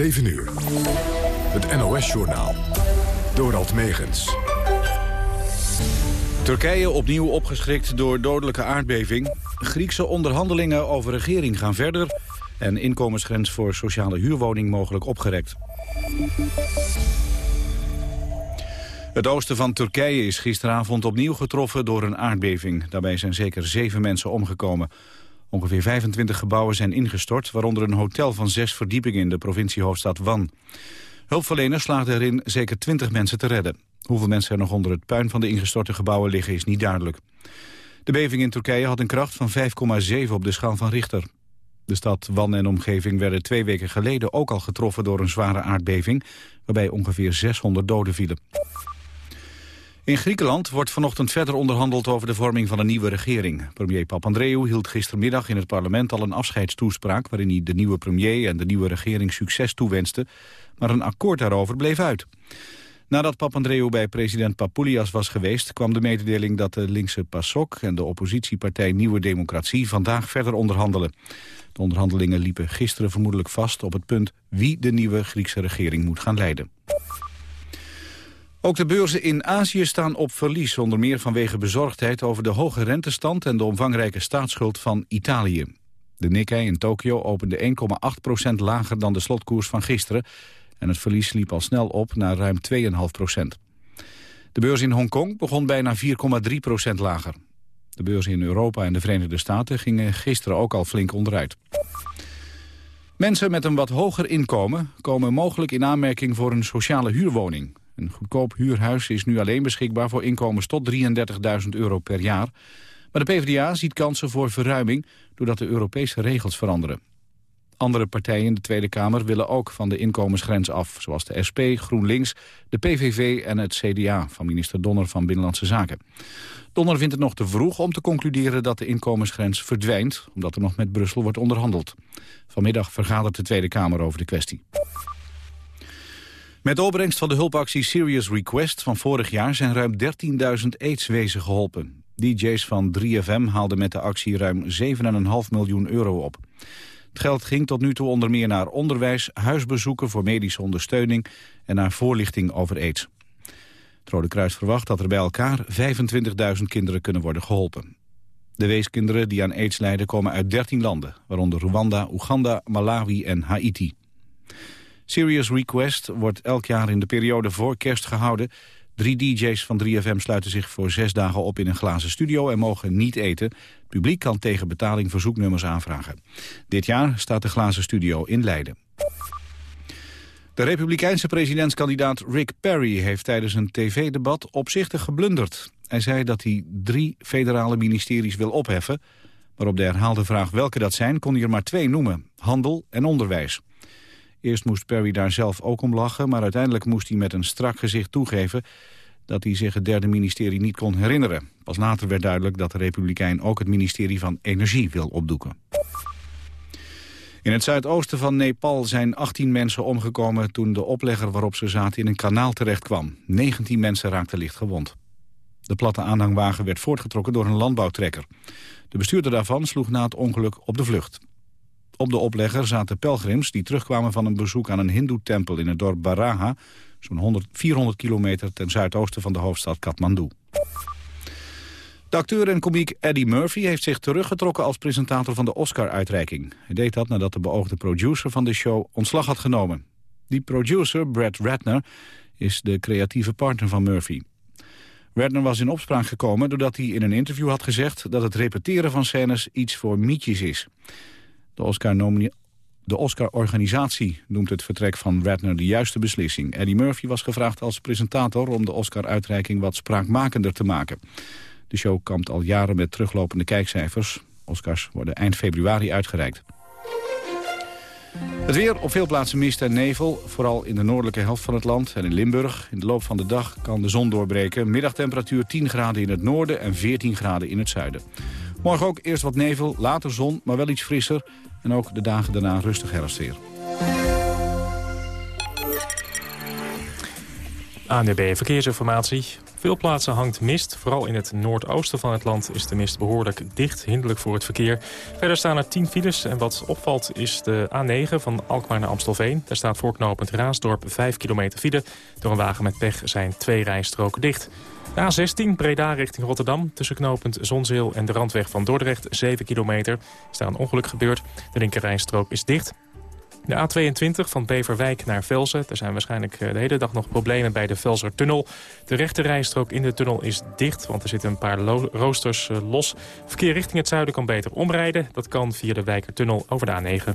7 uur. Het NOS-journaal. Dorald Megens. Turkije opnieuw opgeschrikt door dodelijke aardbeving. Griekse onderhandelingen over regering gaan verder. En inkomensgrens voor sociale huurwoning mogelijk opgerekt. Het oosten van Turkije is gisteravond opnieuw getroffen door een aardbeving. Daarbij zijn zeker zeven mensen omgekomen. Ongeveer 25 gebouwen zijn ingestort, waaronder een hotel van zes verdiepingen in de provinciehoofdstad Van. Hulpverleners slaagden erin zeker 20 mensen te redden. Hoeveel mensen er nog onder het puin van de ingestorte gebouwen liggen is niet duidelijk. De beving in Turkije had een kracht van 5,7 op de schaal van Richter. De stad Wan en omgeving werden twee weken geleden ook al getroffen door een zware aardbeving, waarbij ongeveer 600 doden vielen. In Griekenland wordt vanochtend verder onderhandeld over de vorming van een nieuwe regering. Premier Papandreou hield gistermiddag in het parlement al een afscheidstoespraak... waarin hij de nieuwe premier en de nieuwe regering succes toewenste. Maar een akkoord daarover bleef uit. Nadat Papandreou bij president Papoulias was geweest... kwam de mededeling dat de linkse PASOK en de oppositiepartij Nieuwe Democratie... vandaag verder onderhandelen. De onderhandelingen liepen gisteren vermoedelijk vast op het punt... wie de nieuwe Griekse regering moet gaan leiden. Ook de beurzen in Azië staan op verlies, onder meer vanwege bezorgdheid over de hoge rentestand en de omvangrijke staatsschuld van Italië. De Nikkei in Tokio opende 1,8% lager dan de slotkoers van gisteren en het verlies liep al snel op naar ruim 2,5% De beurs in Hongkong begon bijna 4,3% lager. De beurzen in Europa en de Verenigde Staten gingen gisteren ook al flink onderuit. Mensen met een wat hoger inkomen komen mogelijk in aanmerking voor een sociale huurwoning. Een goedkoop huurhuis is nu alleen beschikbaar voor inkomens tot 33.000 euro per jaar. Maar de PvdA ziet kansen voor verruiming doordat de Europese regels veranderen. Andere partijen in de Tweede Kamer willen ook van de inkomensgrens af... zoals de SP, GroenLinks, de PVV en het CDA van minister Donner van Binnenlandse Zaken. Donner vindt het nog te vroeg om te concluderen dat de inkomensgrens verdwijnt... omdat er nog met Brussel wordt onderhandeld. Vanmiddag vergadert de Tweede Kamer over de kwestie. Met de opbrengst van de hulpactie Serious Request van vorig jaar zijn ruim 13.000 aidswezen geholpen. DJ's van 3FM haalden met de actie ruim 7,5 miljoen euro op. Het geld ging tot nu toe onder meer naar onderwijs, huisbezoeken voor medische ondersteuning en naar voorlichting over aids. Het Rode Kruis verwacht dat er bij elkaar 25.000 kinderen kunnen worden geholpen. De weeskinderen die aan aids lijden komen uit 13 landen, waaronder Rwanda, Oeganda, Malawi en Haiti. Serious Request wordt elk jaar in de periode voor kerst gehouden. Drie DJ's van 3FM sluiten zich voor zes dagen op in een glazen studio en mogen niet eten. Publiek kan tegen betaling verzoeknummers aanvragen. Dit jaar staat de glazen studio in Leiden. De republikeinse presidentskandidaat Rick Perry heeft tijdens een tv-debat opzichtig geblunderd. Hij zei dat hij drie federale ministeries wil opheffen. Maar op de herhaalde vraag welke dat zijn kon hij er maar twee noemen. Handel en onderwijs. Eerst moest Perry daar zelf ook om lachen, maar uiteindelijk moest hij met een strak gezicht toegeven dat hij zich het derde ministerie niet kon herinneren. Pas later werd duidelijk dat de Republikein ook het ministerie van Energie wil opdoeken. In het zuidoosten van Nepal zijn 18 mensen omgekomen toen de oplegger waarop ze zaten in een kanaal terecht kwam. 19 mensen raakten licht gewond. De platte aanhangwagen werd voortgetrokken door een landbouwtrekker. De bestuurder daarvan sloeg na het ongeluk op de vlucht. Op de oplegger zaten pelgrims die terugkwamen van een bezoek aan een hindoe-tempel in het dorp Baraha, zo'n 400 kilometer ten zuidoosten van de hoofdstad Kathmandu. De acteur en komiek Eddie Murphy heeft zich teruggetrokken als presentator van de Oscar-uitreiking. Hij deed dat nadat de beoogde producer van de show ontslag had genomen. Die producer, Brad Ratner, is de creatieve partner van Murphy. Ratner was in opspraak gekomen doordat hij in een interview had gezegd... dat het repeteren van scènes iets voor mietjes is. De Oscar de Oscar-organisatie noemt het vertrek van Ratner de juiste beslissing. Eddie Murphy was gevraagd als presentator om de Oscar-uitreiking wat spraakmakender te maken. De show kampt al jaren met teruglopende kijkcijfers. Oscars worden eind februari uitgereikt. Het weer, op veel plaatsen mist en nevel, vooral in de noordelijke helft van het land en in Limburg. In de loop van de dag kan de zon doorbreken. Middagtemperatuur 10 graden in het noorden en 14 graden in het zuiden. Morgen ook eerst wat nevel, later zon, maar wel iets frisser. En ook de dagen daarna rustig herfstweer. ANDB Verkeersinformatie. Veel plaatsen hangt mist. Vooral in het noordoosten van het land is de mist behoorlijk dicht. Hinderlijk voor het verkeer. Verder staan er 10 files. En wat opvalt is de A9 van Alkmaar naar Amstelveen. Daar staat voorknopend Raasdorp 5 kilometer file. Door een wagen met pech zijn twee rijstroken dicht. De A16 Breda richting Rotterdam. Tussen knooppunt Zonzeel en de randweg van Dordrecht 7 kilometer. Is daar een ongeluk gebeurd. De linkerrijstrook is dicht. De A22 van Beverwijk naar Velzen. Er zijn waarschijnlijk eh, de hele dag nog problemen bij de Velsertunnel. De rechte rijstrook in de tunnel is dicht, want er zitten een paar roosters eh, los. Verkeer richting het zuiden kan beter omrijden. Dat kan via de Wijkertunnel over de A9.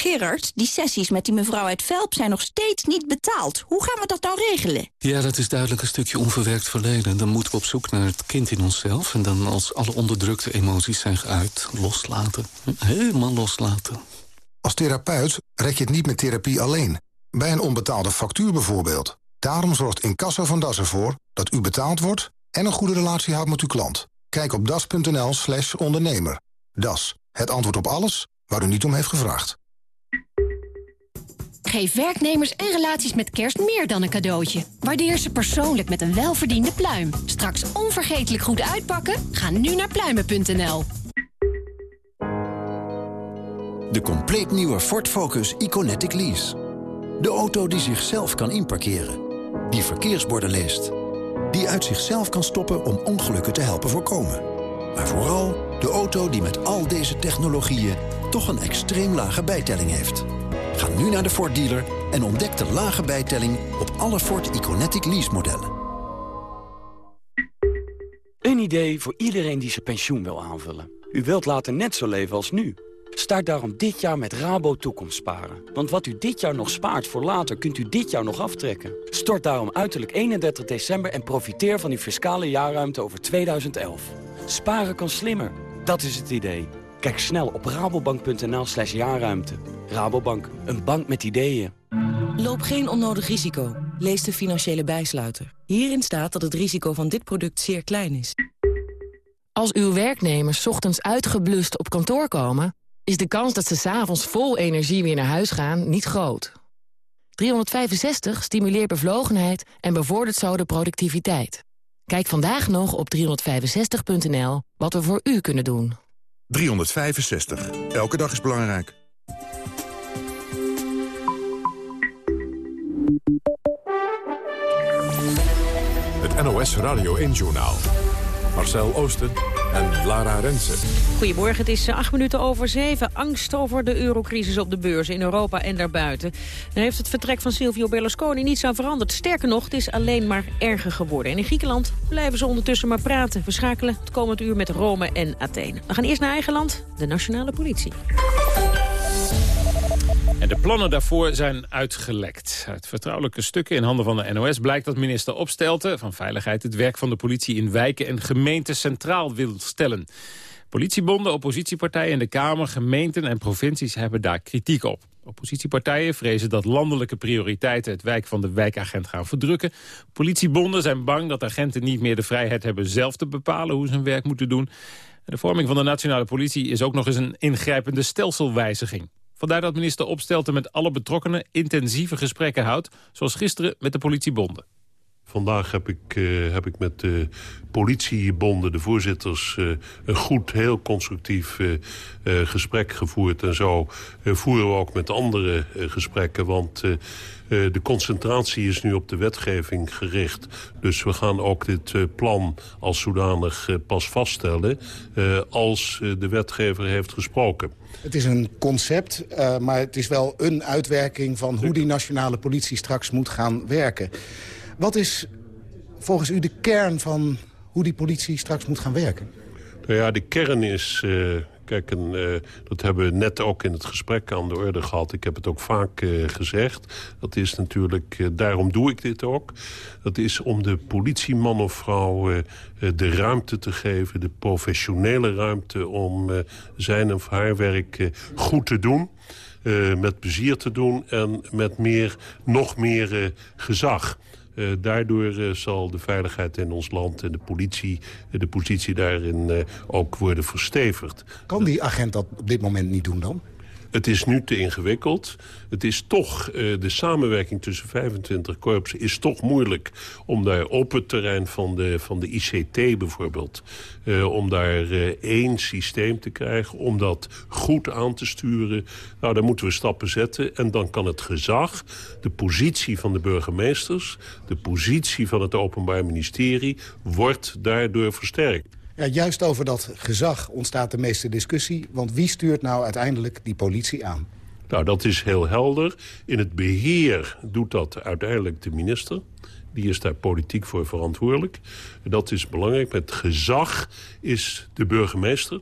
Gerard, die sessies met die mevrouw uit Velp zijn nog steeds niet betaald. Hoe gaan we dat nou regelen? Ja, dat is duidelijk een stukje onverwerkt verleden. Dan moeten we op zoek naar het kind in onszelf... en dan als alle onderdrukte emoties zijn geuit, loslaten. Helemaal loslaten. Als therapeut red je het niet met therapie alleen. Bij een onbetaalde factuur bijvoorbeeld. Daarom zorgt Incasso van Das ervoor dat u betaald wordt... en een goede relatie houdt met uw klant. Kijk op das.nl slash ondernemer. Das, het antwoord op alles waar u niet om heeft gevraagd. Geef werknemers en relaties met kerst meer dan een cadeautje. Waardeer ze persoonlijk met een welverdiende pluim. Straks onvergetelijk goed uitpakken? Ga nu naar pluimen.nl. De compleet nieuwe Ford Focus Iconetic Lease. De auto die zichzelf kan inparkeren. Die verkeersborden leest. Die uit zichzelf kan stoppen om ongelukken te helpen voorkomen. Maar vooral de auto die met al deze technologieën toch een extreem lage bijtelling heeft. Ga nu naar de Ford dealer en ontdek de lage bijtelling op alle Ford Iconetic lease modellen. Een idee voor iedereen die zijn pensioen wil aanvullen. U wilt later net zo leven als nu. Start daarom dit jaar met Rabo Toekomst sparen. Want wat u dit jaar nog spaart voor later, kunt u dit jaar nog aftrekken. Stort daarom uiterlijk 31 december en profiteer van uw fiscale jaarruimte over 2011. Sparen kan slimmer. Dat is het idee. Kijk snel op rabobank.nl slash jaarruimte. Rabobank, een bank met ideeën. Loop geen onnodig risico. Lees de financiële bijsluiter. Hierin staat dat het risico van dit product zeer klein is. Als uw werknemers ochtends uitgeblust op kantoor komen... is de kans dat ze s'avonds vol energie weer naar huis gaan niet groot. 365 stimuleert bevlogenheid en bevordert zo de productiviteit. Kijk vandaag nog op 365.nl wat we voor u kunnen doen. 365. Elke dag is belangrijk. Het NOS Radio 1-journaal. Marcel Oosten en Lara Rensen. Goedemorgen, het is eh, acht minuten over zeven. Angst over de eurocrisis op de beurs in Europa en daarbuiten. Daar heeft het vertrek van Silvio Berlusconi niets aan veranderd. Sterker nog, het is alleen maar erger geworden. En in Griekenland blijven ze ondertussen maar praten. We schakelen het komend uur met Rome en Athene. We gaan eerst naar eigen land, de nationale politie. En de plannen daarvoor zijn uitgelekt. Uit vertrouwelijke stukken in handen van de NOS blijkt dat minister Opstelten van Veiligheid het werk van de politie in wijken en gemeenten centraal wil stellen. Politiebonden, oppositiepartijen in de Kamer, gemeenten en provincies hebben daar kritiek op. Oppositiepartijen vrezen dat landelijke prioriteiten het wijk van de wijkagent gaan verdrukken. Politiebonden zijn bang dat agenten niet meer de vrijheid hebben zelf te bepalen hoe ze hun werk moeten doen. De vorming van de nationale politie is ook nog eens een ingrijpende stelselwijziging. Vandaar dat minister Opstelten met alle betrokkenen intensieve gesprekken houdt... zoals gisteren met de politiebonden. Vandaag heb ik, uh, heb ik met de politiebonden, de voorzitters... Uh, een goed, heel constructief uh, gesprek gevoerd. En zo voeren we ook met andere gesprekken. Want de concentratie is nu op de wetgeving gericht. Dus we gaan ook dit plan als zodanig pas vaststellen... als de wetgever heeft gesproken. Het is een concept, uh, maar het is wel een uitwerking van hoe die nationale politie straks moet gaan werken. Wat is volgens u de kern van hoe die politie straks moet gaan werken? Nou ja, de kern is... Uh, kijk, en, uh, dat hebben we net ook in het gesprek aan de orde gehad. Ik heb het ook vaak uh, gezegd. Dat is natuurlijk, daarom doe ik dit ook. Dat is om de politieman of vrouw de ruimte te geven... de professionele ruimte om zijn of haar werk goed te doen... met plezier te doen en met meer, nog meer gezag. Uh, daardoor uh, zal de veiligheid in ons land en de politie, de positie daarin ook worden verstevigd. Kan die agent dat op dit moment niet doen dan? Het is nu te ingewikkeld. Het is toch, uh, de samenwerking tussen 25 korpsen is toch moeilijk... om daar op het terrein van de, van de ICT bijvoorbeeld... Uh, om daar uh, één systeem te krijgen, om dat goed aan te sturen. Nou, daar moeten we stappen zetten. En dan kan het gezag, de positie van de burgemeesters... de positie van het Openbaar Ministerie, wordt daardoor versterkt. Ja, juist over dat gezag ontstaat de meeste discussie. Want wie stuurt nou uiteindelijk die politie aan? Nou, dat is heel helder. In het beheer doet dat uiteindelijk de minister. Die is daar politiek voor verantwoordelijk. Dat is belangrijk. Met gezag is de burgemeester.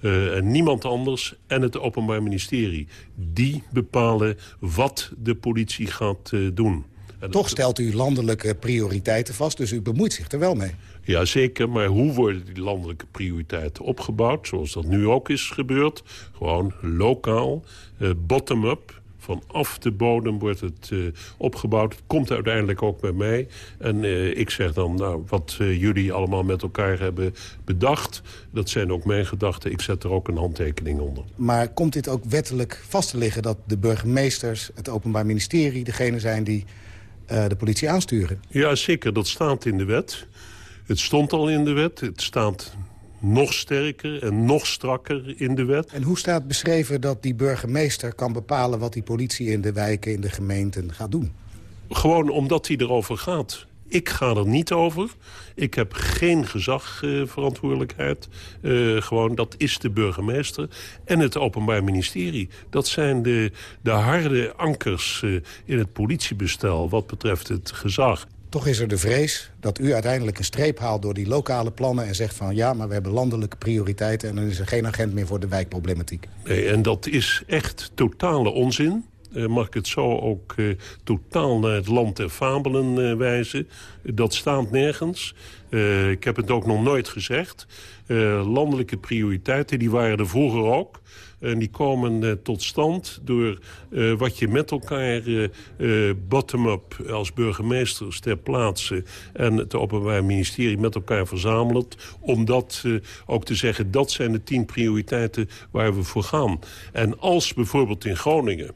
Uh, en niemand anders en het Openbaar Ministerie. Die bepalen wat de politie gaat uh, doen. Toch stelt u landelijke prioriteiten vast, dus u bemoeit zich er wel mee. Ja, zeker. Maar hoe worden die landelijke prioriteiten opgebouwd? Zoals dat nu ook is gebeurd. Gewoon lokaal, uh, bottom-up. Vanaf de bodem wordt het uh, opgebouwd. Het komt uiteindelijk ook bij mij. En uh, ik zeg dan, nou, wat uh, jullie allemaal met elkaar hebben bedacht... dat zijn ook mijn gedachten. Ik zet er ook een handtekening onder. Maar komt dit ook wettelijk vast te liggen... dat de burgemeesters, het Openbaar Ministerie... degene zijn die de politie aansturen? Ja, zeker. Dat staat in de wet. Het stond al in de wet. Het staat nog sterker en nog strakker in de wet. En hoe staat beschreven dat die burgemeester kan bepalen... wat die politie in de wijken, in de gemeenten gaat doen? Gewoon omdat hij erover gaat. Ik ga er niet over. Ik heb geen gezagverantwoordelijkheid. Uh, uh, gewoon, dat is de burgemeester. En het Openbaar Ministerie. Dat zijn de, de harde ankers uh, in het politiebestel... wat betreft het gezag. Toch is er de vrees dat u uiteindelijk een streep haalt door die lokale plannen... en zegt van ja, maar we hebben landelijke prioriteiten... en dan is er geen agent meer voor de wijkproblematiek. Nee, en dat is echt totale onzin. Uh, mag ik het zo ook uh, totaal naar het land der fabelen uh, wijzen. dat staat nergens. ik heb het ook nog nooit gezegd. landelijke prioriteiten, die waren er vroeger ook. En die komen tot stand door wat je met elkaar bottom-up als burgemeesters ter plaatse... en het Openbaar Ministerie met elkaar verzamelt... om dat ook te zeggen, dat zijn de tien prioriteiten waar we voor gaan. En als bijvoorbeeld in Groningen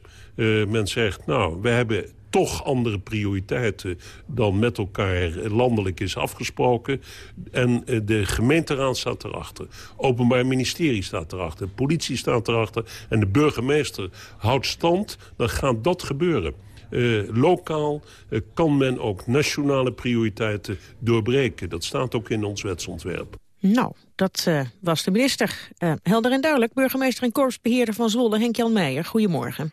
men zegt... nou, we hebben toch andere prioriteiten dan met elkaar landelijk is afgesproken. En eh, de gemeenteraad staat erachter. Openbaar ministerie staat erachter. Politie staat erachter. En de burgemeester houdt stand. Dan gaat dat gebeuren. Uh, lokaal kan men ook nationale prioriteiten doorbreken. Dat staat ook in ons wetsontwerp. Nou, dat was de minister. helder en duidelijk. Burgemeester en korpsbeheerder van Zwolle, Henk-Jan Meijer. Goedemorgen.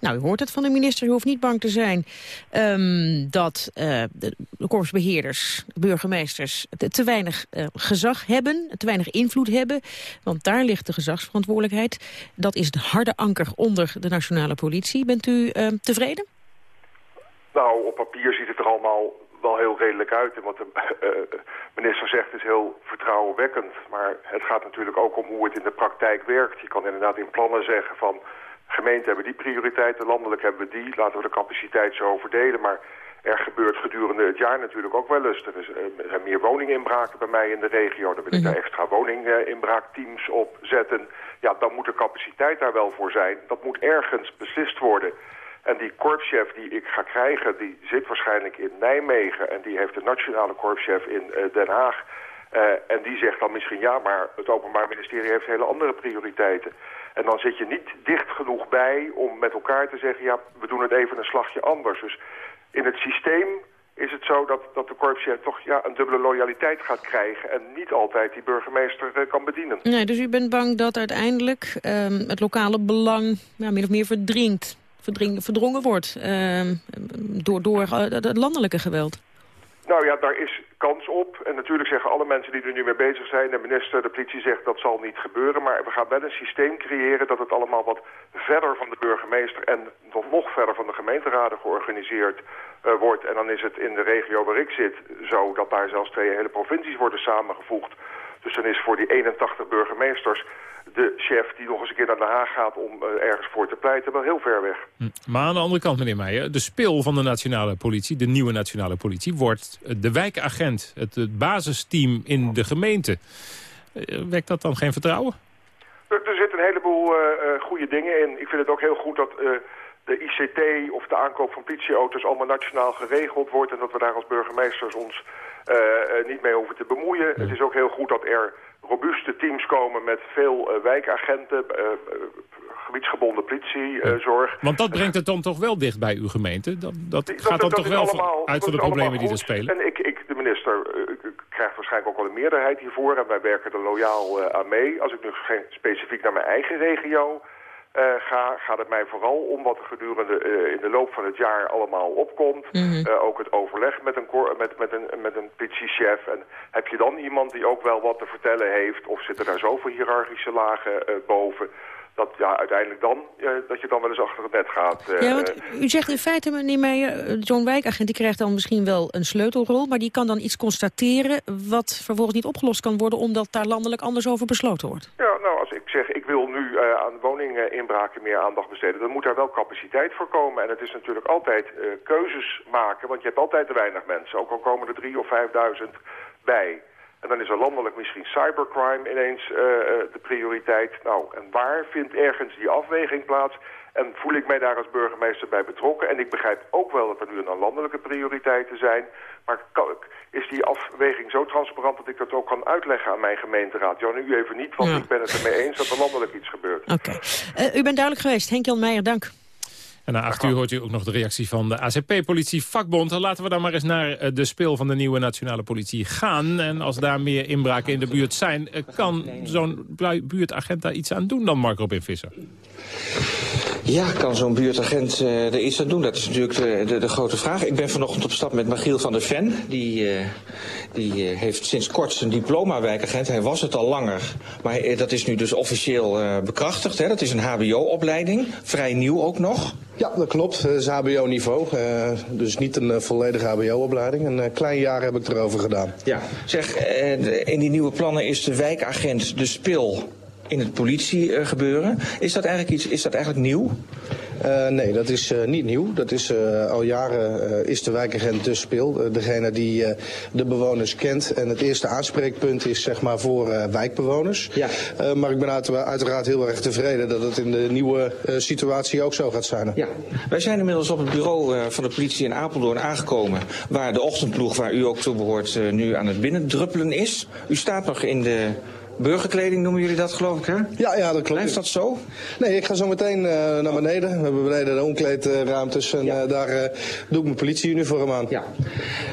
Nou, u hoort het van de minister, u hoeft niet bang te zijn... Um, dat uh, de korpsbeheerders, burgemeesters te, weinig uh, gezag hebben... te weinig invloed hebben, want daar ligt de gezagsverantwoordelijkheid. Dat is de harde anker onder de nationale politie. Bent u uh, tevreden? Nou, op papier ziet het er allemaal wel heel redelijk uit. En wat de uh, minister zegt is heel vertrouwenwekkend. Maar het gaat natuurlijk ook om hoe het in de praktijk werkt. Je kan inderdaad in plannen zeggen van gemeenten hebben die prioriteiten, landelijk hebben we die. Laten we de capaciteit zo verdelen. Maar er gebeurt gedurende het jaar natuurlijk ook wel eens. Er, is, er zijn meer woninginbraken bij mij in de regio. Dan wil ik daar mhm. extra woninginbraakteams op zetten. Ja, dan moet de capaciteit daar wel voor zijn. Dat moet ergens beslist worden. En die korpschef die ik ga krijgen, die zit waarschijnlijk in Nijmegen... en die heeft de nationale korpschef in uh, Den Haag. Uh, en die zegt dan misschien ja, maar het Openbaar Ministerie heeft hele andere prioriteiten. En dan zit je niet dicht genoeg bij om met elkaar te zeggen... ja, we doen het even een slagje anders. Dus in het systeem is het zo dat, dat de korpschef toch ja, een dubbele loyaliteit gaat krijgen... en niet altijd die burgemeester uh, kan bedienen. Nee, dus u bent bang dat uiteindelijk um, het lokale belang ja, min of meer verdringt, verdring, verdrongen wordt... Uh, door, door uh, het landelijke geweld? Nou ja, daar is kans op. En natuurlijk zeggen alle mensen die er nu mee bezig zijn... de minister, de politie zegt dat zal niet gebeuren. Maar we gaan wel een systeem creëren dat het allemaal wat verder van de burgemeester... en nog, nog verder van de gemeenteraden georganiseerd uh, wordt. En dan is het in de regio waar ik zit zo dat daar zelfs twee hele provincies worden samengevoegd. Dus dan is voor die 81 burgemeesters de chef die nog eens een keer naar Den Haag gaat om uh, ergens voor te pleiten, wel heel ver weg. Hm. Maar aan de andere kant, meneer Meijer, de spil van de nationale politie, de nieuwe nationale politie, wordt de wijkagent, het, basisteam in de gemeente. Uh, wekt dat dan geen vertrouwen? Er, er, zit een heleboel goede dingen in. Ik vind het ook heel goed dat de ICT of de aankoop van politieauto's allemaal nationaal geregeld wordt... en dat we daar als burgemeesters ons niet mee hoeven te bemoeien. Het is ook heel goed dat er robuuste teams komen met veel wijkagenten gebiedsgebonden politiezorg. Want dat brengt het dan toch wel dicht bij uw gemeente? Dat, dat, gaat dan toch wel allemaal, uit van de problemen die er spelen? En ik, ik de minister krijgt waarschijnlijk ook wel een meerderheid hiervoor. En wij werken er loyaal aan mee. Als ik nu specifiek naar mijn eigen regio uh, ga, gaat het mij vooral om wat er gedurende uh, in de loop van het jaar allemaal opkomt. Mm -hmm. uh, ook het overleg met een, met, met een, met een politiechef. En heb je dan iemand die ook wel wat te vertellen heeft? Of zitten daar zoveel hiërarchische lagen boven? dat ja, uiteindelijk dan, dat je dan wel eens achter het net gaat. Ja, want u zegt in feite, meneer Meijer, zo'n wijkagent die krijgt dan misschien wel een sleutelrol, maar die kan dan iets constateren wat vervolgens niet opgelost kan worden, omdat daar landelijk anders over besloten wordt. Ja, nou, zeg, ik wil nu uh, aan woninginbraken meer aandacht besteden, dan moet daar wel capaciteit voor komen. En het is natuurlijk altijd keuzes maken, want je hebt altijd te weinig mensen, ook al komen er drie of vijfduizend bij. En dan is er landelijk misschien cybercrime ineens uh, de prioriteit. Nou, en waar vindt ergens die afweging plaats? En voel ik mij daar als burgemeester bij betrokken? En ik begrijp ook wel dat er nu een landelijke prioriteiten zijn. Maar is die afweging zo transparant dat ik dat ook kan uitleggen aan mijn gemeenteraad? Ja, nu even niet, want ja. ik ben het ermee eens dat er landelijk iets gebeurt. Oké. Okay. Uh, u bent duidelijk geweest. Henk-Jan Meijer, dank. En na acht uur hoort u ook nog de reactie van de ACP-politie vakbond. Laten we dan maar eens naar de speel van de nieuwe nationale politie gaan. En als daar meer inbraken in de buurt zijn... kan zo'n buurtagent daar iets aan doen dan, Mark Robin Visser? Ja, kan zo'n buurtagent uh, er iets aan doen? Dat is natuurlijk de, de, de, grote vraag. Ik ben vanochtend op stap met Magiel van der Ven. Die, uh, die uh, heeft sinds kort zijn diploma-wijkagent. Hij was het al langer, maar dat is nu dus officieel bekrachtigd. Hè? Dat is een hbo-opleiding, vrij nieuw ook nog. Ja, dat klopt. Dat is hbo-niveau. dus niet een volledige hbo-opleiding. Een klein jaar heb ik erover gedaan. Ja, zeg, in die nieuwe plannen is de wijkagent de spil in het politiegebeuren. Is dat eigenlijk iets? Is dat eigenlijk nieuw? Uh, nee, dat is uh, niet nieuw. Dat is uh, al jaren is de wijkagent de speel. degene die de bewoners kent. En het eerste aanspreekpunt is zeg maar voor wijkbewoners. Ja. maar ik ben uiteraard heel erg tevreden dat het in de nieuwe situatie ook zo gaat zijn. Ja. Wij zijn inmiddels op het bureau van de politie in Apeldoorn aangekomen. Waar de ochtendploeg, waar u ook toe behoort, nu aan het binnendruppelen is. U staat nog in de Burgerkleding noemen jullie dat, geloof ik, hè? Ja, ja dat klopt. Blijft dat zo? Nee, ik ga zo meteen uh, naar beneden. We hebben beneden de omkleedruimtes en ja. uh, daar uh, doe ik mijn politieuniform aan. Ja.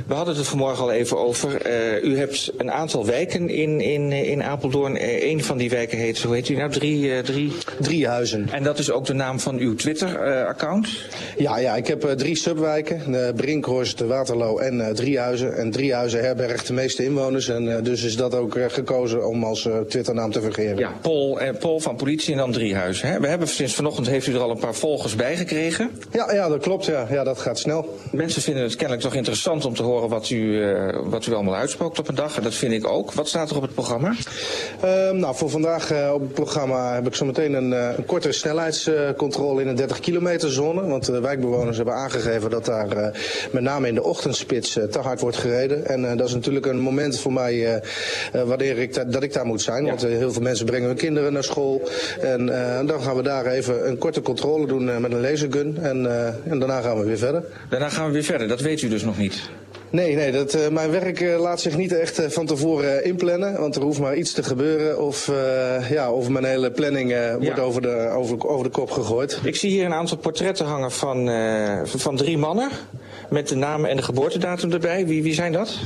We hadden het vanmorgen al even over. u hebt een aantal wijken in, in, in Apeldoorn. Eén van die wijken heet, hoe heet u nou? Drie, drie... drie huizen. En dat is ook de naam van uw Twitter-account? ja, ja, ik heb drie subwijken. Brinkhorst, Waterloo en Driehuizen. En Driehuizen herbergt de meeste inwoners. En dus is dat ook gekozen om als Twitternaam te vergeren. Ja, Pol, eh, Pol van politie en dan Driehuis. Hè? We hebben sinds vanochtend heeft u er al een paar volgers bij gekregen. Ja, ja dat klopt. Ja. ja, dat gaat snel. Mensen vinden het kennelijk toch interessant om te horen wat u, uh, wat u allemaal uitspookt op een dag. En dat vind ik ook. Wat staat er op het programma? Uh, nou, voor vandaag uh, op het programma heb ik zometeen een, een korte snelheidscontrole in een 30 kilometer zone. Want de wijkbewoners hebben aangegeven dat daar met name in de ochtendspits te hard wordt gereden. En dat is natuurlijk een moment voor mij wanneer ik dat ik daar moet zijn. Want heel veel mensen brengen hun kinderen naar school. En uh, dan gaan we daar even een korte controle doen uh, met een lasergun. En, en daarna gaan we weer verder. Daarna gaan we weer verder, dat weet u dus nog niet? Nee, nee dat, uh, mijn werk uh, laat zich niet echt uh, van tevoren inplannen. Want er hoeft maar iets te gebeuren of, ja, of mijn hele planning ja. wordt over de, over, over de kop gegooid. Ik zie hier een aantal portretten hangen van, van drie mannen. Met de naam en de geboortedatum erbij. Wie, wie zijn dat?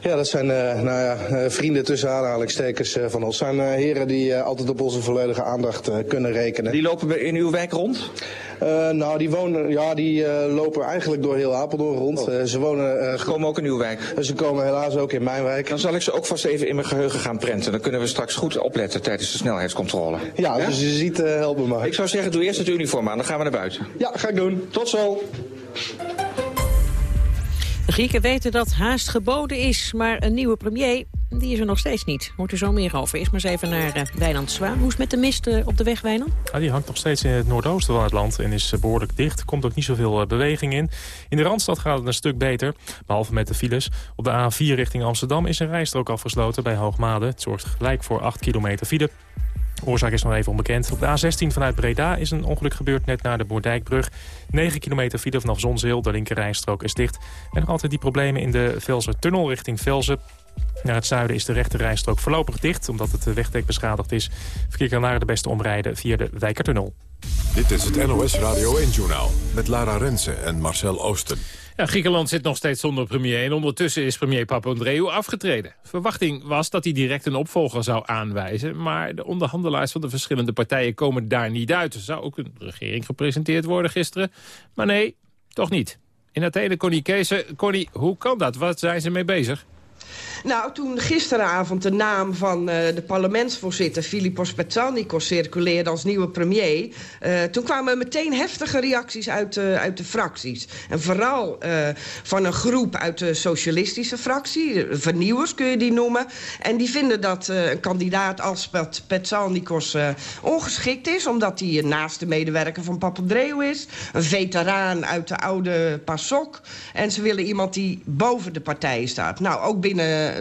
Ja, dat zijn nou ja, vrienden tussen aanhalingstekens van ons. zijn heren die altijd op onze volledige aandacht kunnen rekenen. Die lopen in uw wijk rond? Uh, nou, die, wonen, ja, die uh, lopen eigenlijk door heel Apeldoorn rond. Oh. Uh, ze wonen, komen ook in uw wijk? Ze komen helaas ook in mijn wijk. Dan zal ik ze ook vast even in mijn geheugen gaan prenten. Dan kunnen we straks goed opletten tijdens de snelheidscontrole. Ja, ja? dus je ziet helpen maar. Ik zou zeggen, doe eerst het uniform aan, dan gaan we naar buiten. Ja, ga ik doen. Tot zo. De Grieken weten dat haast geboden is, maar een nieuwe premier die is er nog steeds niet. Hoort u zo meer over. Eerst maar eens even naar uh, Wijnand Zwaan. Hoe is het met de mist uh, op de weg, Wijnand? Die hangt nog steeds in het noordoosten van het land en is uh, behoorlijk dicht. Komt ook niet zoveel beweging in. In de Randstad gaat het een stuk beter, behalve met de files. Op de A4 richting Amsterdam is een rijstrook afgesloten bij Hoogmade. Het zorgt gelijk voor 8 kilometer file. Oorzaak is nog even onbekend. Op de A16 vanuit Breda is een ongeluk gebeurd net na de Boerdijkbrug. 9 kilometer file vanaf Zonzeel, de linkerrijstrook is dicht. En nog altijd die problemen in de Velsen-tunnel richting Velzen. Naar het zuiden is de rechterrijstrook voorlopig dicht... omdat het wegdek beschadigd is. Verkeer kan naar de beste omrijden via de Wijkertunnel. Dit is het NOS Radio 1-journaal met Lara Rensen en Marcel Oosten. Griekenland zit nog steeds zonder premier en ondertussen is premier Papandreou afgetreden. Verwachting was dat hij direct een opvolger zou aanwijzen, maar de onderhandelaars van de verschillende partijen komen daar niet uit. Er zou ook een regering gepresenteerd worden gisteren, maar nee, toch niet. In Athene, Connie Kees. Connie, hoe kan dat? Wat zijn ze mee bezig? Nou, toen gisteravond de naam van uh, de parlementsvoorzitter... Filipos Petsanikos circuleerde als nieuwe premier... Uh, toen kwamen meteen heftige reacties uit, uh, uit de fracties. En vooral van een groep uit de socialistische fractie. Vernieuwers kun je die noemen. En die vinden dat een kandidaat als Petsanikos ongeschikt is... omdat hij een naaste medewerker van Papandreou is. Een veteraan uit de oude PASOK. En ze willen iemand die boven de partijen staat. Nou, ook binnen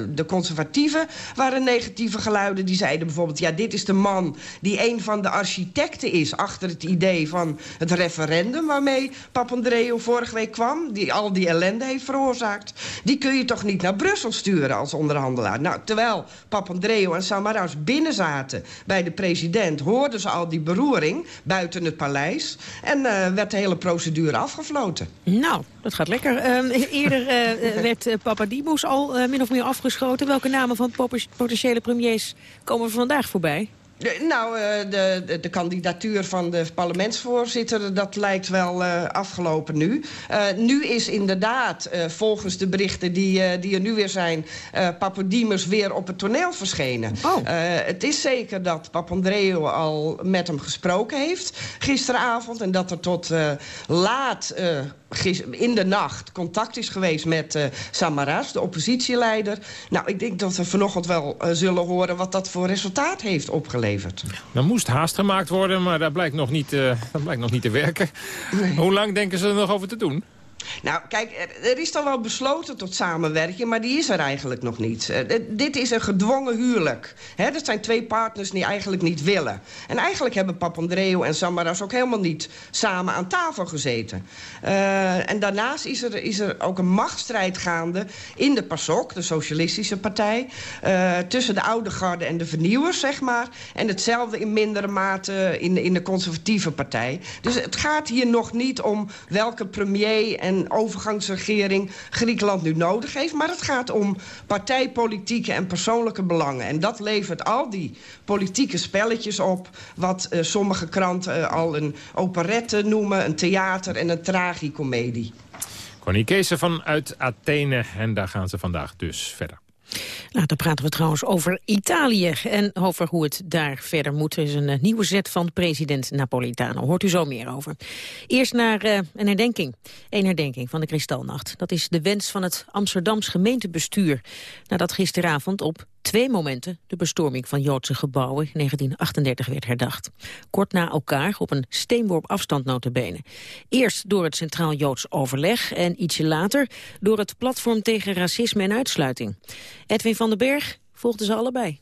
de conservatieven waren negatieve geluiden. Die zeiden bijvoorbeeld, ja, dit is de man die een van de architecten is... achter het idee van het referendum waarmee Papandreou vorige week kwam... die al die ellende heeft veroorzaakt. Die kun je toch niet naar Brussel sturen als onderhandelaar? Nou, terwijl Papandreou en Samaras binnen zaten bij de president... hoorden ze al die beroering buiten het paleis... en uh, werd de hele procedure afgefloten. Nou, dat gaat lekker. Uh, eerder uh, werd Papadimos al of meer afgeschoten. Welke namen van potentiële premiers komen vandaag voorbij? De, nou, de, de, de, kandidatuur van de parlementsvoorzitter... dat lijkt wel uh, afgelopen nu. Nu is inderdaad, volgens de berichten die, die er nu weer zijn... Papadimos weer op het toneel verschenen. Oh. het is zeker dat Papandreou al met hem gesproken heeft gisteravond... en dat er tot laat in de nacht contact is geweest met uh, Samaras, de oppositieleider. Nou, ik denk dat we vanochtend wel uh, zullen horen wat dat voor resultaat heeft opgeleverd. Er moest haast gemaakt worden, maar dat blijkt nog niet, uh, dat blijkt nog niet te werken. Nee. Hoe lang denken ze er nog over te doen? Nou, kijk, er is dan wel besloten tot samenwerking... maar die is er eigenlijk nog niet. Uh, dit is een gedwongen huwelijk. Hè, dat zijn twee partners die eigenlijk niet willen. En eigenlijk hebben Papandreou en Samaras ook helemaal niet samen aan tafel gezeten. Uh, en daarnaast is er, is er ook een machtsstrijd gaande in de PASOK... de Socialistische Partij... Uh, tussen de oude garde en de vernieuwers, zeg maar. En hetzelfde in mindere mate in, in de conservatieve partij. Dus het gaat hier nog niet om welke premier overgangsregering Griekenland nu nodig heeft. Maar het gaat om partijpolitieke en persoonlijke belangen. En dat levert al die politieke spelletjes op... wat uh, sommige kranten uh, al een operette noemen, een theater en een tragicomedie. Connie Kees vanuit Athene en daar gaan ze vandaag dus verder. Nou, dan praten we trouwens over Italië en over hoe het daar verder moet. Er is een uh, nieuwe zet van president Napolitano. Hoort u zo meer over. Eerst naar uh, een herdenking. Een herdenking van de Kristalnacht. Dat is de wens van het Amsterdams gemeentebestuur. Nadat gisteravond op twee momenten de bestorming van Joodse gebouwen in 1938 werd herdacht. Kort na elkaar, op een steenworp afstand notabene. Eerst door het Centraal Joods Overleg en ietsje later door het Platform tegen Racisme en Uitsluiting. Edwin van den Berg volgde ze allebei.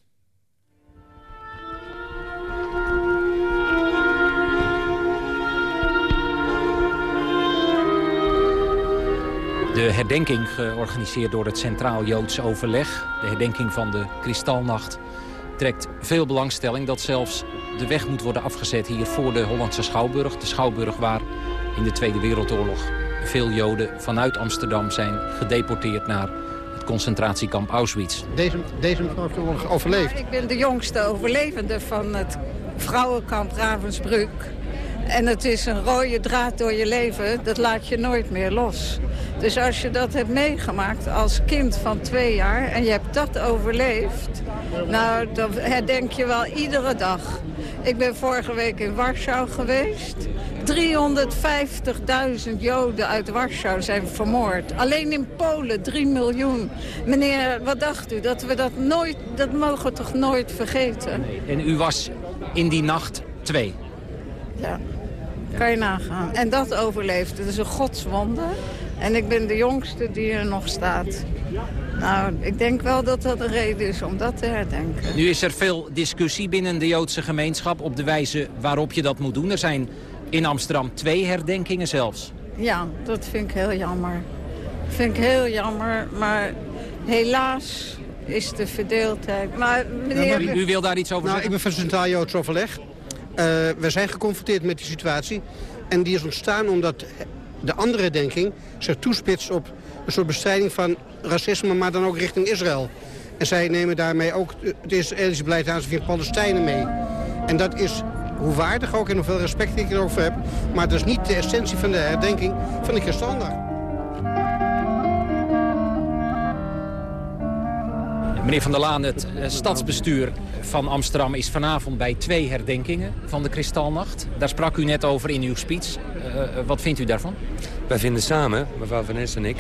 De herdenking georganiseerd door het Centraal Joods Overleg, de herdenking van de Kristalnacht, trekt veel belangstelling dat zelfs de weg moet worden afgezet hier voor de Hollandse Schouwburg. De Schouwburg waar in de Tweede Wereldoorlog veel Joden vanuit Amsterdam zijn gedeporteerd naar het concentratiekamp Auschwitz. Deze, deze mevrouw heeft overleefd? ik ben de jongste overlevende van het vrouwenkamp Ravensbrück. En het is een rode draad door je leven, dat laat je nooit meer los. Dus als je dat hebt meegemaakt als kind van twee jaar en je hebt dat overleefd... nou, dan herdenk je wel iedere dag. Ik ben vorige week in Warschau geweest. 350.000 Joden uit Warschau zijn vermoord. Alleen in Polen 3 miljoen. Meneer, wat dacht u? Dat we dat nooit, dat mogen we toch nooit vergeten? En u was in die nacht twee? Ja, kan je nagaan. En dat overleefde. Dat is een godswonder. En ik ben de jongste die er nog staat. Nou, ik denk wel dat dat een reden is om dat te herdenken. Nu is er veel discussie binnen de Joodse gemeenschap op de wijze waarop je dat moet doen. Er zijn in Amsterdam twee herdenkingen zelfs. Ja, dat vind ik heel jammer. vind ik heel jammer, maar helaas is de verdeeldheid. Maar meneer... u, u wil daar iets over nou, zeggen? Ik ben van Centraal Joods Overleg. We zijn geconfronteerd met die situatie. En die is ontstaan omdat de andere herdenking zich toespitst op een soort bestrijding van racisme, maar dan ook richting Israël. En zij nemen daarmee ook het Israëlische beleid aan van Palestijnen mee. En dat is hoe waardig ook en hoeveel respect ik erover heb. Maar dat is niet de essentie van de herdenking van de Christendag. Meneer Van der Laan, het eh, stadsbestuur van Amsterdam is vanavond bij twee herdenkingen van de Kristalnacht. Daar sprak u net over in uw speech. Uh, wat vindt u daarvan? Wij vinden samen, mevrouw Van Ness en ik,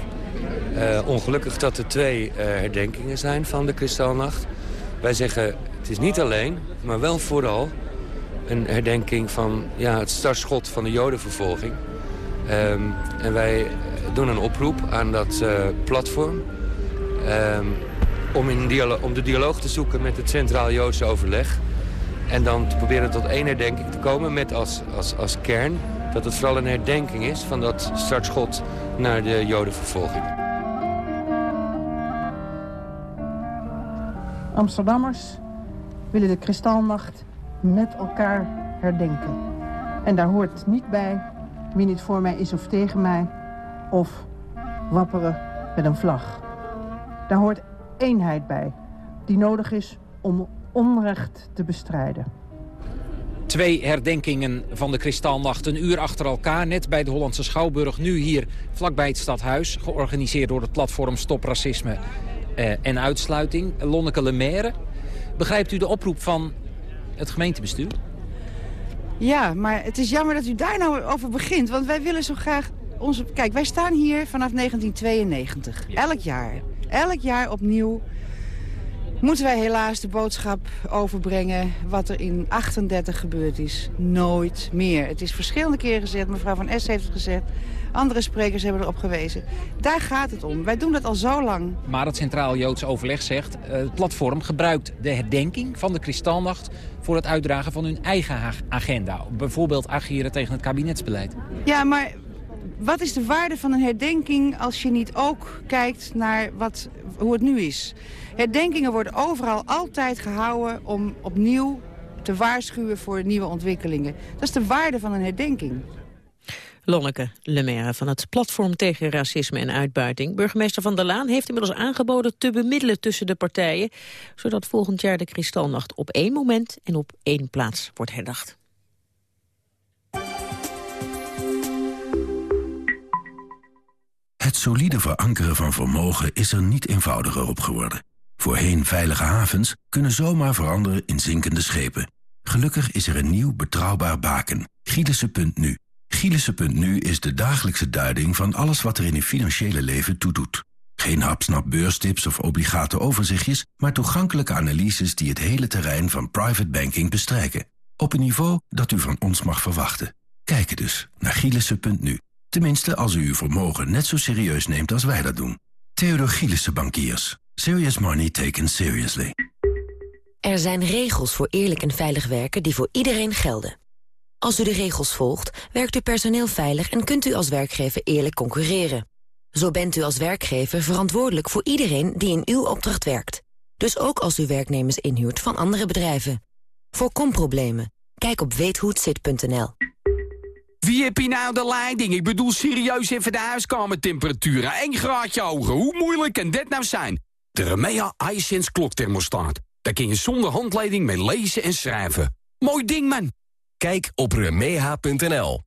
ongelukkig dat er twee herdenkingen zijn van de Kristalnacht. Wij zeggen, het is niet alleen, maar wel vooral een herdenking van ja, het startschot van de jodenvervolging. Um, en wij doen een oproep aan dat platform... Om, om de dialoog te zoeken met het Centraal Joodse Overleg. En dan te proberen tot één herdenking te komen met als, als, als kern... dat het vooral een herdenking is van dat startschot naar de Jodenvervolging. Amsterdammers willen de Kristalnacht met elkaar herdenken. En daar hoort niet bij wie niet voor mij is of tegen mij... of wapperen met een vlag. Daar hoort eenheid bij, die nodig is om onrecht te bestrijden. Twee herdenkingen van de Kristalnacht, een uur achter elkaar, net bij de Hollandse Schouwburg. Nu hier vlakbij het stadhuis, georganiseerd door het platform Stop Racisme eh, en Uitsluiting. Lonneke Lemaire, begrijpt u de oproep van het gemeentebestuur? Ja, maar het is jammer dat u daar nou over begint, want wij willen zo graag... Onze... Kijk, wij staan hier vanaf 1992, elk jaar. Elk jaar opnieuw moeten wij helaas de boodschap overbrengen... wat er in 38 gebeurd is. Nooit meer. Het is verschillende keren gezegd. Mevrouw Van Es heeft het gezegd. Andere sprekers hebben erop gewezen. Daar gaat het om. Wij doen dat al zo lang. Maar het Centraal Joods Overleg zegt... Uh, het platform gebruikt de herdenking van de Kristalnacht... voor het uitdragen van hun eigen agenda. Bijvoorbeeld ageren tegen het kabinetsbeleid. Ja, maar wat is de waarde van een herdenking als je niet ook kijkt naar wat, hoe het nu is? Herdenkingen worden overal altijd gehouden om opnieuw te waarschuwen voor nieuwe ontwikkelingen. Dat is de waarde van een herdenking. Lonneke Lemaire van het Platform tegen Racisme en Uitbuiting. Burgemeester Van der Laan heeft inmiddels aangeboden te bemiddelen tussen de partijen... zodat volgend jaar de Kristalnacht op één moment en op één plaats wordt herdacht. Het solide verankeren van vermogen is er niet eenvoudiger op geworden. Voorheen veilige havens kunnen zomaar veranderen in zinkende schepen. Gelukkig is er een nieuw betrouwbaar baken, Gielissen.nu. Gielissen.nu is de dagelijkse duiding van alles wat er in uw financiële leven toedoet. Geen hapsnap beurstips of obligate overzichtjes, maar toegankelijke analyses die het hele terrein van private banking bestrijken. Op een niveau dat u van ons mag verwachten. Kijk dus naar Gielissen.nu. Tenminste, als u uw vermogen net zo serieus neemt als wij dat doen. Theodor Gielissen Bankiers. Serious money taken seriously. Er zijn regels voor eerlijk en veilig werken die voor iedereen gelden. Als u de regels volgt, werkt uw personeel veilig... en kunt u als werkgever eerlijk concurreren. Zo bent u als werkgever verantwoordelijk voor iedereen die in uw opdracht werkt. Dus ook als u werknemers inhuurt van andere bedrijven. Voorkom problemen. Kijk op weethoetzit.nl. Wie heb je nou de leiding? Ik bedoel serieus even de huiskamertemperatuur. 1 graadje hoger. Hoe moeilijk kan dit nou zijn? De Remea iSense klokthermostaat. Daar kun je zonder handleiding mee lezen en schrijven. Mooi ding, man. Kijk op remea.nl.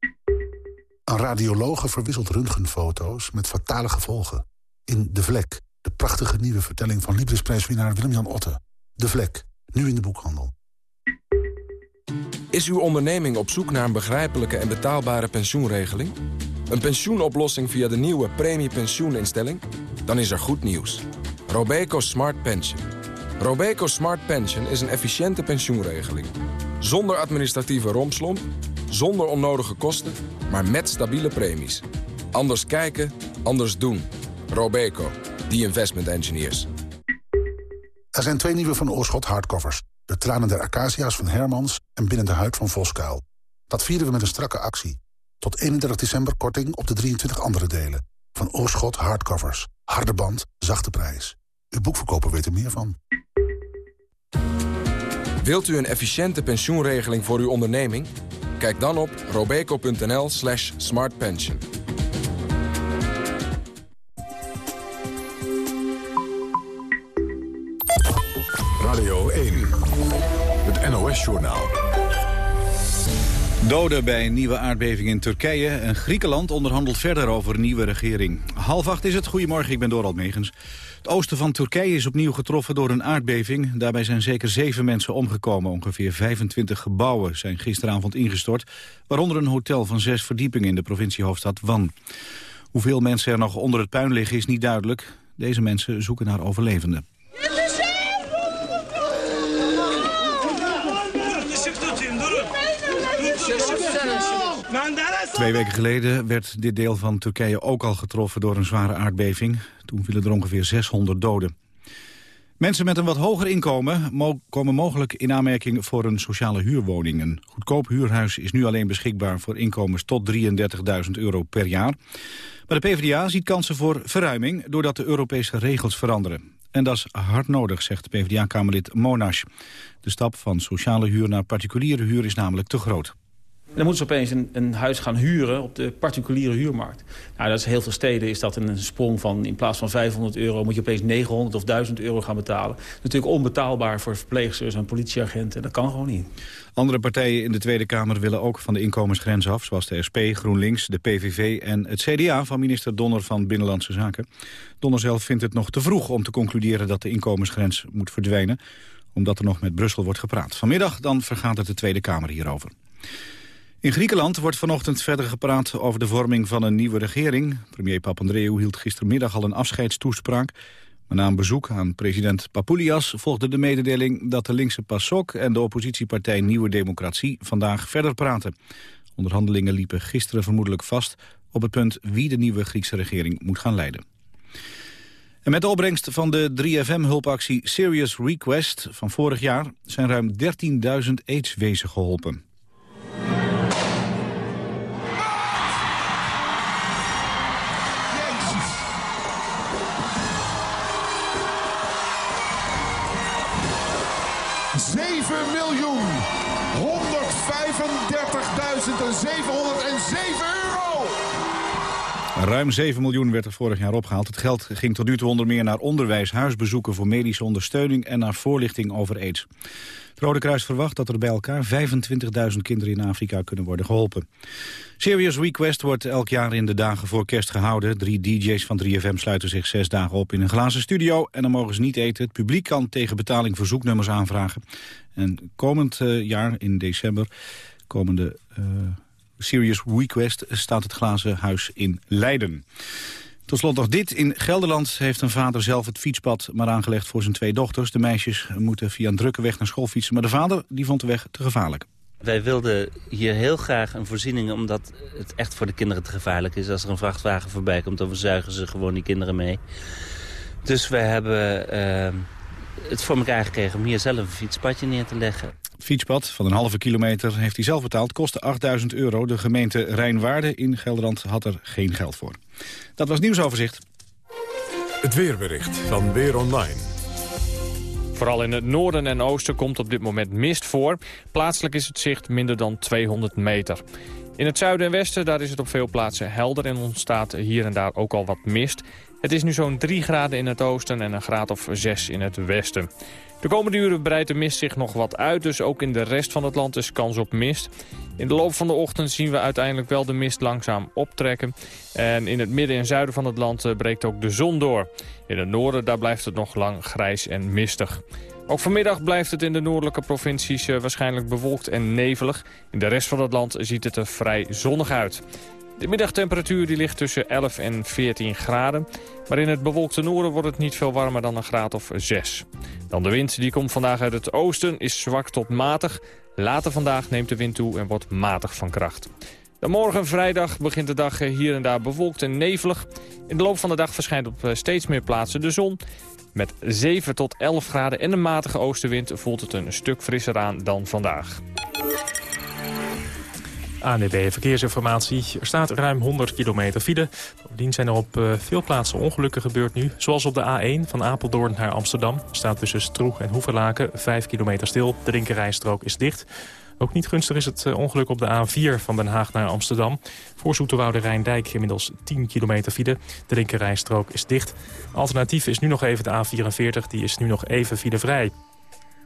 Een radiologe verwisselt röntgenfoto's met fatale gevolgen. In De Vlek, de prachtige nieuwe vertelling van liefdesprijswinnaar Willem-Jan Otte. De Vlek, nu in de boekhandel. Is uw onderneming op zoek naar een begrijpelijke en betaalbare pensioenregeling? Een pensioenoplossing via de nieuwe premiepensioeninstelling? Dan is er goed nieuws. Robeco Smart Pension. Robeco Smart Pension is een efficiënte pensioenregeling. Zonder administratieve rompslomp, zonder onnodige kosten, maar met stabiele premies. Anders kijken, anders doen. Robeco, The Investment Engineers. Er zijn twee nieuwe Van Oorschot hardcovers. De tranen der acacia's van Hermans en Binnen de huid van Voskuil. Dat vieren we met een strakke actie. Tot 31 december korting op de 23 andere delen. Van Oorschot hardcovers. Harde band, zachte prijs. Uw boekverkoper weet er meer van. Wilt u een efficiënte pensioenregeling voor uw onderneming? Kijk dan op robeco.nl slash smartpension. Doden bij een nieuwe aardbeving in Turkije en Griekenland onderhandelt verder over een nieuwe regering. Half acht is het. Goedemorgen, ik ben Dorald Megens. Het oosten van Turkije is opnieuw getroffen door een aardbeving. Daarbij zijn zeker zeven mensen omgekomen. Ongeveer 25 gebouwen zijn gisteravond ingestort. Waaronder een hotel van zes verdiepingen in de provinciehoofdstad Van. Hoeveel mensen er nog onder het puin liggen is niet duidelijk. Deze mensen zoeken naar overlevenden. Twee weken geleden werd dit deel van Turkije ook al getroffen door een zware aardbeving. Toen vielen er ongeveer 600 doden. Mensen met een wat hoger inkomen komen mogelijk in aanmerking voor een sociale huurwoning. Een goedkoop huurhuis is nu alleen beschikbaar voor inkomens tot 33.000 euro per jaar. Maar de PvdA ziet kansen voor verruiming doordat de Europese regels veranderen. En dat is hard nodig, zegt PvdA-kamerlid Monash. De stap van sociale huur naar particuliere huur is namelijk te groot. Dan moeten ze opeens een, een, huis gaan huren op de particuliere huurmarkt. Nou, dat is heel veel steden is dat een sprong van in plaats van 500 euro... moet je opeens 900 of 1000 euro gaan betalen. Natuurlijk onbetaalbaar voor verpleegsters en politieagenten. Dat kan gewoon niet. Andere partijen in de Tweede Kamer willen ook van de inkomensgrens af... zoals de SP, GroenLinks, de PVV en het CDA van minister Donner van Binnenlandse Zaken. Donner zelf vindt het nog te vroeg om te concluderen dat de inkomensgrens moet verdwijnen... omdat er nog met Brussel wordt gepraat. Vanmiddag dan vergaat het de Tweede Kamer hierover. In Griekenland wordt vanochtend verder gepraat over de vorming van een nieuwe regering. Premier Papandreou hield gistermiddag al een afscheidstoespraak. Maar na een bezoek aan president Papoulias volgde de mededeling dat de linkse PASOK en de oppositiepartij Nieuwe Democratie vandaag verder praten. Onderhandelingen liepen gisteren vermoedelijk vast op het punt wie de nieuwe Griekse regering moet gaan leiden. En met de opbrengst van de 3FM-hulpactie Serious Request van vorig jaar zijn ruim 13.000 aidswezen geholpen. Ruim 7 miljoen werd er vorig jaar opgehaald. Het geld ging tot nu toe onder meer naar onderwijs, huisbezoeken voor medische ondersteuning en naar voorlichting over aids. Het Rode Kruis verwacht dat er bij elkaar 25.000 kinderen in Afrika kunnen worden geholpen. Serious Request wordt elk jaar in de dagen voor kerst gehouden. Drie DJ's van 3FM sluiten zich zes dagen op in een glazen studio en dan mogen ze niet eten. Het publiek kan tegen betaling verzoeknummers aanvragen. En komend uh, jaar in december, komende... Uh, Serious Request staat het glazen huis in Leiden. Tot slot nog dit. In Gelderland heeft een vader zelf het fietspad maar aangelegd voor zijn twee dochters. De meisjes moeten via een drukke weg naar school fietsen. Maar de vader die vond de weg te gevaarlijk. Wij wilden hier heel graag een voorziening omdat het echt voor de kinderen te gevaarlijk is. Als er een vrachtwagen voorbij komt, dan verzuigen ze gewoon die kinderen mee. Dus wij hebben uh, het voor elkaar gekregen om hier zelf een fietspadje neer te leggen. Het fietspad van een halve kilometer heeft hij zelf betaald. Kostte 8000 euro. De gemeente Rijnwaarde in Gelderland had er geen geld voor. Dat was nieuwsoverzicht. Het weerbericht van Weer Online. Vooral in het noorden en oosten komt op dit moment mist voor. Plaatselijk is het zicht minder dan 200 meter. In het zuiden en westen daar is het op veel plaatsen helder... en ontstaat hier en daar ook al wat mist. Het is nu zo'n 3 graden in het oosten en een graad of 6 in het westen. De komende uren breidt de mist zich nog wat uit, dus ook in de rest van het land is kans op mist. In de loop van de ochtend zien we uiteindelijk wel de mist langzaam optrekken. En in het midden en zuiden van het land eh, breekt ook de zon door. In het noorden daar blijft het nog lang grijs en mistig. Ook vanmiddag blijft het in de noordelijke provincies eh, waarschijnlijk bewolkt en nevelig. In de rest van het land ziet het er vrij zonnig uit. De middagtemperatuur die ligt tussen 11 en 14 graden. Maar in het bewolkte noorden wordt het niet veel warmer dan een graad of 6. Dan de wind, die komt vandaag uit het oosten, is zwak tot matig. Later vandaag neemt de wind toe en wordt matig van kracht. Dan morgen vrijdag begint de dag hier en daar bewolkt en nevelig. In de loop van de dag verschijnt op steeds meer plaatsen de zon. Met 7 tot 11 graden en een matige oostenwind voelt het een stuk frisser aan dan vandaag. ANDB Verkeersinformatie. Er staat ruim 100 kilometer file. Bovendien zijn er op uh, veel plaatsen ongelukken gebeurd nu. Zoals op de A1 van Apeldoorn naar Amsterdam. Er staat tussen Stroeg en Hoeverlaken 5 kilometer stil. De linkerrijstrook is dicht. Ook niet gunstig is het ongeluk op de A4 van Den Haag naar Amsterdam. Voor Zoeterwoude Rijndijk inmiddels 10 kilometer file. De linkerrijstrook is dicht. Alternatief is nu nog even de A44. Die is nu nog even filevrij.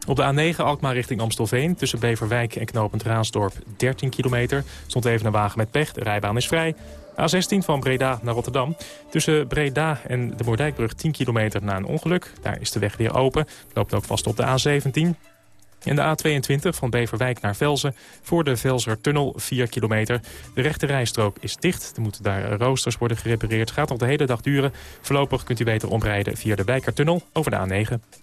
Op de A9 Alkmaar richting Amstelveen tussen Beverwijk en Knopend Raasdorp 13 kilometer. Stond even een wagen met pech, de rijbaan is vrij. A16 van Breda naar Rotterdam. Tussen Breda en de Moerdijkbrug 10 kilometer na een ongeluk. Daar is de weg weer open. Loopt ook vast op de A17. En de A22 van Beverwijk naar Velzen voor de Velsertunnel 4 kilometer. De rechte rijstrook is dicht. Er moeten daar roosters worden gerepareerd. Gaat nog de hele dag duren. Voorlopig kunt u beter omrijden via de Wijkertunnel over de A9.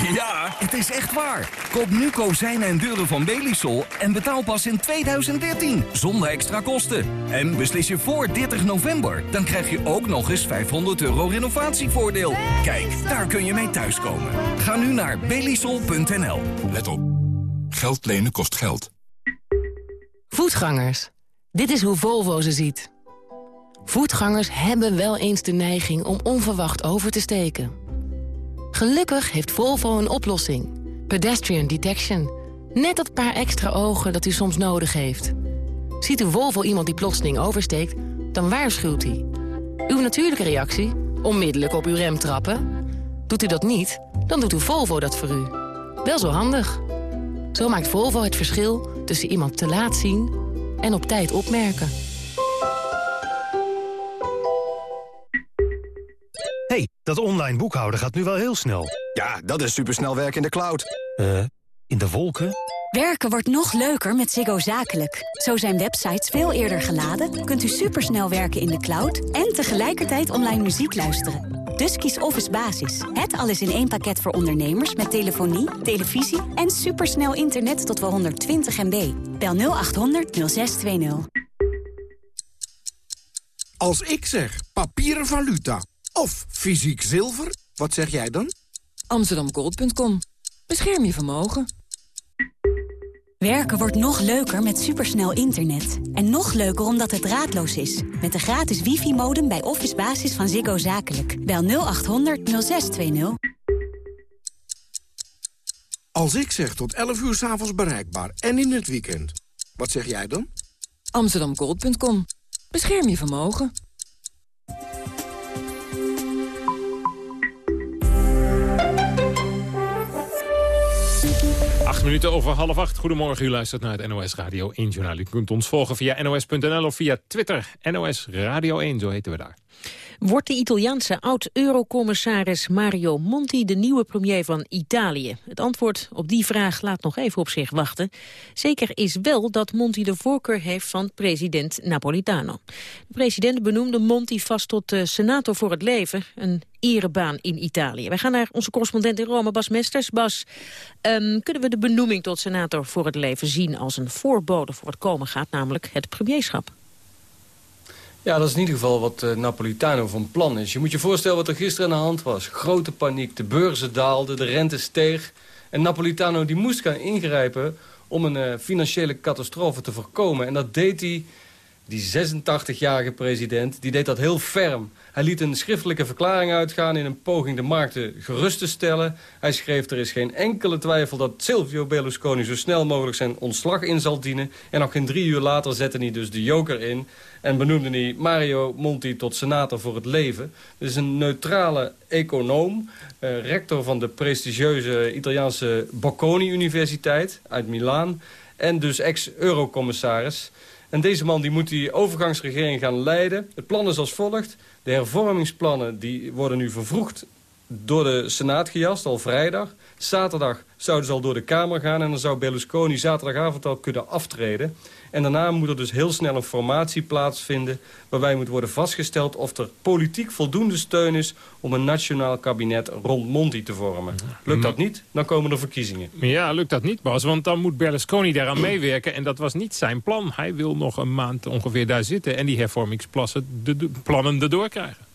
Ja, het is echt waar. Koop nu kozijnen en deuren van Belisol en betaal pas in 2013. Zonder extra kosten. En beslis je voor 30 november. Dan krijg je ook nog eens 500 euro renovatievoordeel. Kijk, daar kun je mee thuiskomen. Ga nu naar belisol.nl. Let op. Geld lenen kost geld. Voetgangers. Dit is hoe Volvo ze ziet. Voetgangers hebben wel eens de neiging om onverwacht over te steken. Gelukkig heeft Volvo een oplossing. Pedestrian Detection. Net dat paar extra ogen dat u soms nodig heeft. Ziet uw Volvo iemand die plotseling oversteekt, dan waarschuwt hij. Uw natuurlijke reactie? Onmiddellijk op uw rem trappen. Doet u dat niet, dan doet uw Volvo dat voor u. Wel zo handig. Zo maakt Volvo het verschil tussen iemand te laat zien en op tijd opmerken. Hey, dat online boekhouden gaat nu wel heel snel. Ja, dat is supersnel werken in de cloud. Eh, in de wolken? Werken wordt nog leuker met Ziggo Zakelijk. Zo zijn websites veel eerder geladen, kunt u supersnel werken in de cloud... en tegelijkertijd online muziek luisteren. Dus kies Office Basis. Het alles in één pakket voor ondernemers met telefonie, televisie... en supersnel internet tot wel 120 MB. Bel 0800 0620. Als ik zeg papieren valuta of fysiek zilver, wat zeg jij dan? Amsterdamgold.com. Bescherm je vermogen. Werken wordt nog leuker met supersnel internet. En nog leuker omdat het draadloos is. Met de gratis wifi-modem bij Office Basis van Ziggo Zakelijk. Bel 0800 0620. Als ik zeg tot 11 uur s'avonds bereikbaar en in het weekend, wat zeg jij dan? Amsterdamgold.com. Bescherm je vermogen. Acht minuten over half acht. Goedemorgen, u luistert naar het NOS Radio 1 Journaal. U kunt ons volgen via nos.nl of via Twitter. NOS Radio 1, zo heten we daar. Wordt de Italiaanse oud-eurocommissaris Mario Monti de nieuwe premier van Italië? Het antwoord op die vraag laat nog even op zich wachten. Zeker is wel dat Monti de voorkeur heeft van president Napolitano. De president benoemde Monti vast tot senator voor het leven, een erebaan in Italië. Wij gaan naar onze correspondent in Rome, Bas Mesters. Bas, um, kunnen we de benoeming tot senator voor het leven zien als een voorbode voor het komen gaat, namelijk het premierschap? Ja, dat is in ieder geval wat uh, Napolitano van plan is. Je moet je voorstellen wat er gisteren aan de hand was. Grote paniek, de beurzen daalden, de rente steeg. En Napolitano die moest gaan ingrijpen om een uh, financiële catastrofe te voorkomen. En dat deed hij Die 86-jarige president die deed dat heel ferm. Hij liet een schriftelijke verklaring uitgaan in een poging de markten gerust te stellen. Hij schreef er is geen enkele twijfel dat Silvio Berlusconi zo snel mogelijk zijn ontslag in zal dienen. En nog geen drie uur later zette hij dus de joker in en benoemde hij Mario Monti tot senator voor het leven. Dus een neutrale econoom, eh, rector van de prestigieuze Italiaanse Bocconi Universiteit uit Milaan. En dus ex-eurocommissaris. En deze man die moet die overgangsregering gaan leiden. Het plan is als volgt. De hervormingsplannen die worden nu vervroegd door de Senaat gejast, al vrijdag. Zaterdag zouden ze al door de Kamer gaan... en dan zou Berlusconi zaterdagavond al kunnen aftreden. En daarna moet er dus heel snel een formatie plaatsvinden... waarbij moet worden vastgesteld of er politiek voldoende steun is... om een nationaal kabinet rond Monti te vormen. Lukt dat niet, dan komen er verkiezingen. Ja, lukt dat niet, Bas, want dan moet Berlusconi daaraan meewerken... en dat was niet zijn plan. Hij wil nog een maand ongeveer daar zitten... en die hervormingsplannen de, de, plannen erdoor krijgen.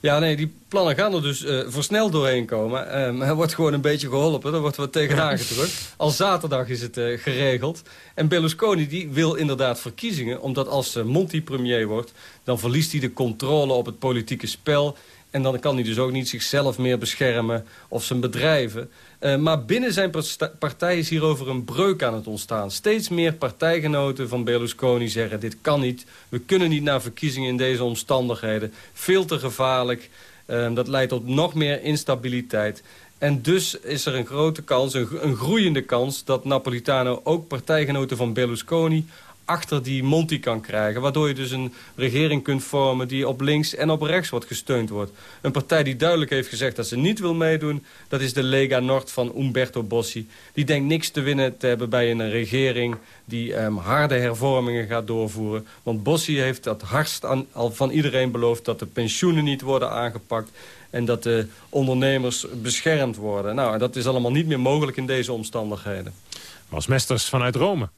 Ja, nee, die plannen gaan er dus uh, versneld doorheen komen. Um, hij wordt gewoon een beetje geholpen, daar wordt wat tegenaan gedrukt. Al zaterdag is het uh, geregeld. En Berlusconi die wil inderdaad verkiezingen... omdat als uh, Monti premier wordt... dan verliest hij de controle op het politieke spel... En dan kan hij dus ook niet zichzelf meer beschermen of zijn bedrijven. Uh, maar binnen zijn partij is hierover een breuk aan het ontstaan. Steeds meer partijgenoten van Berlusconi zeggen... dit kan niet, we kunnen niet naar verkiezingen in deze omstandigheden. Veel te gevaarlijk, uh, dat leidt tot nog meer instabiliteit. En dus is er een grote kans, een, een groeiende kans... dat Napolitano ook partijgenoten van Berlusconi achter die Monti kan krijgen. Waardoor je dus een regering kunt vormen die op links en op rechts wordt gesteund wordt. Een partij die duidelijk heeft gezegd dat ze niet wil meedoen... dat is de Lega Nord van Umberto Bossi. Die denkt niks te winnen te hebben bij een regering... die um, harde hervormingen gaat doorvoeren. Want Bossi heeft dat hardst aan, al van iedereen beloofd... dat de pensioenen niet worden aangepakt en dat de ondernemers beschermd worden. Nou, dat is allemaal niet meer mogelijk in deze omstandigheden. Was Mesters vanuit Rome.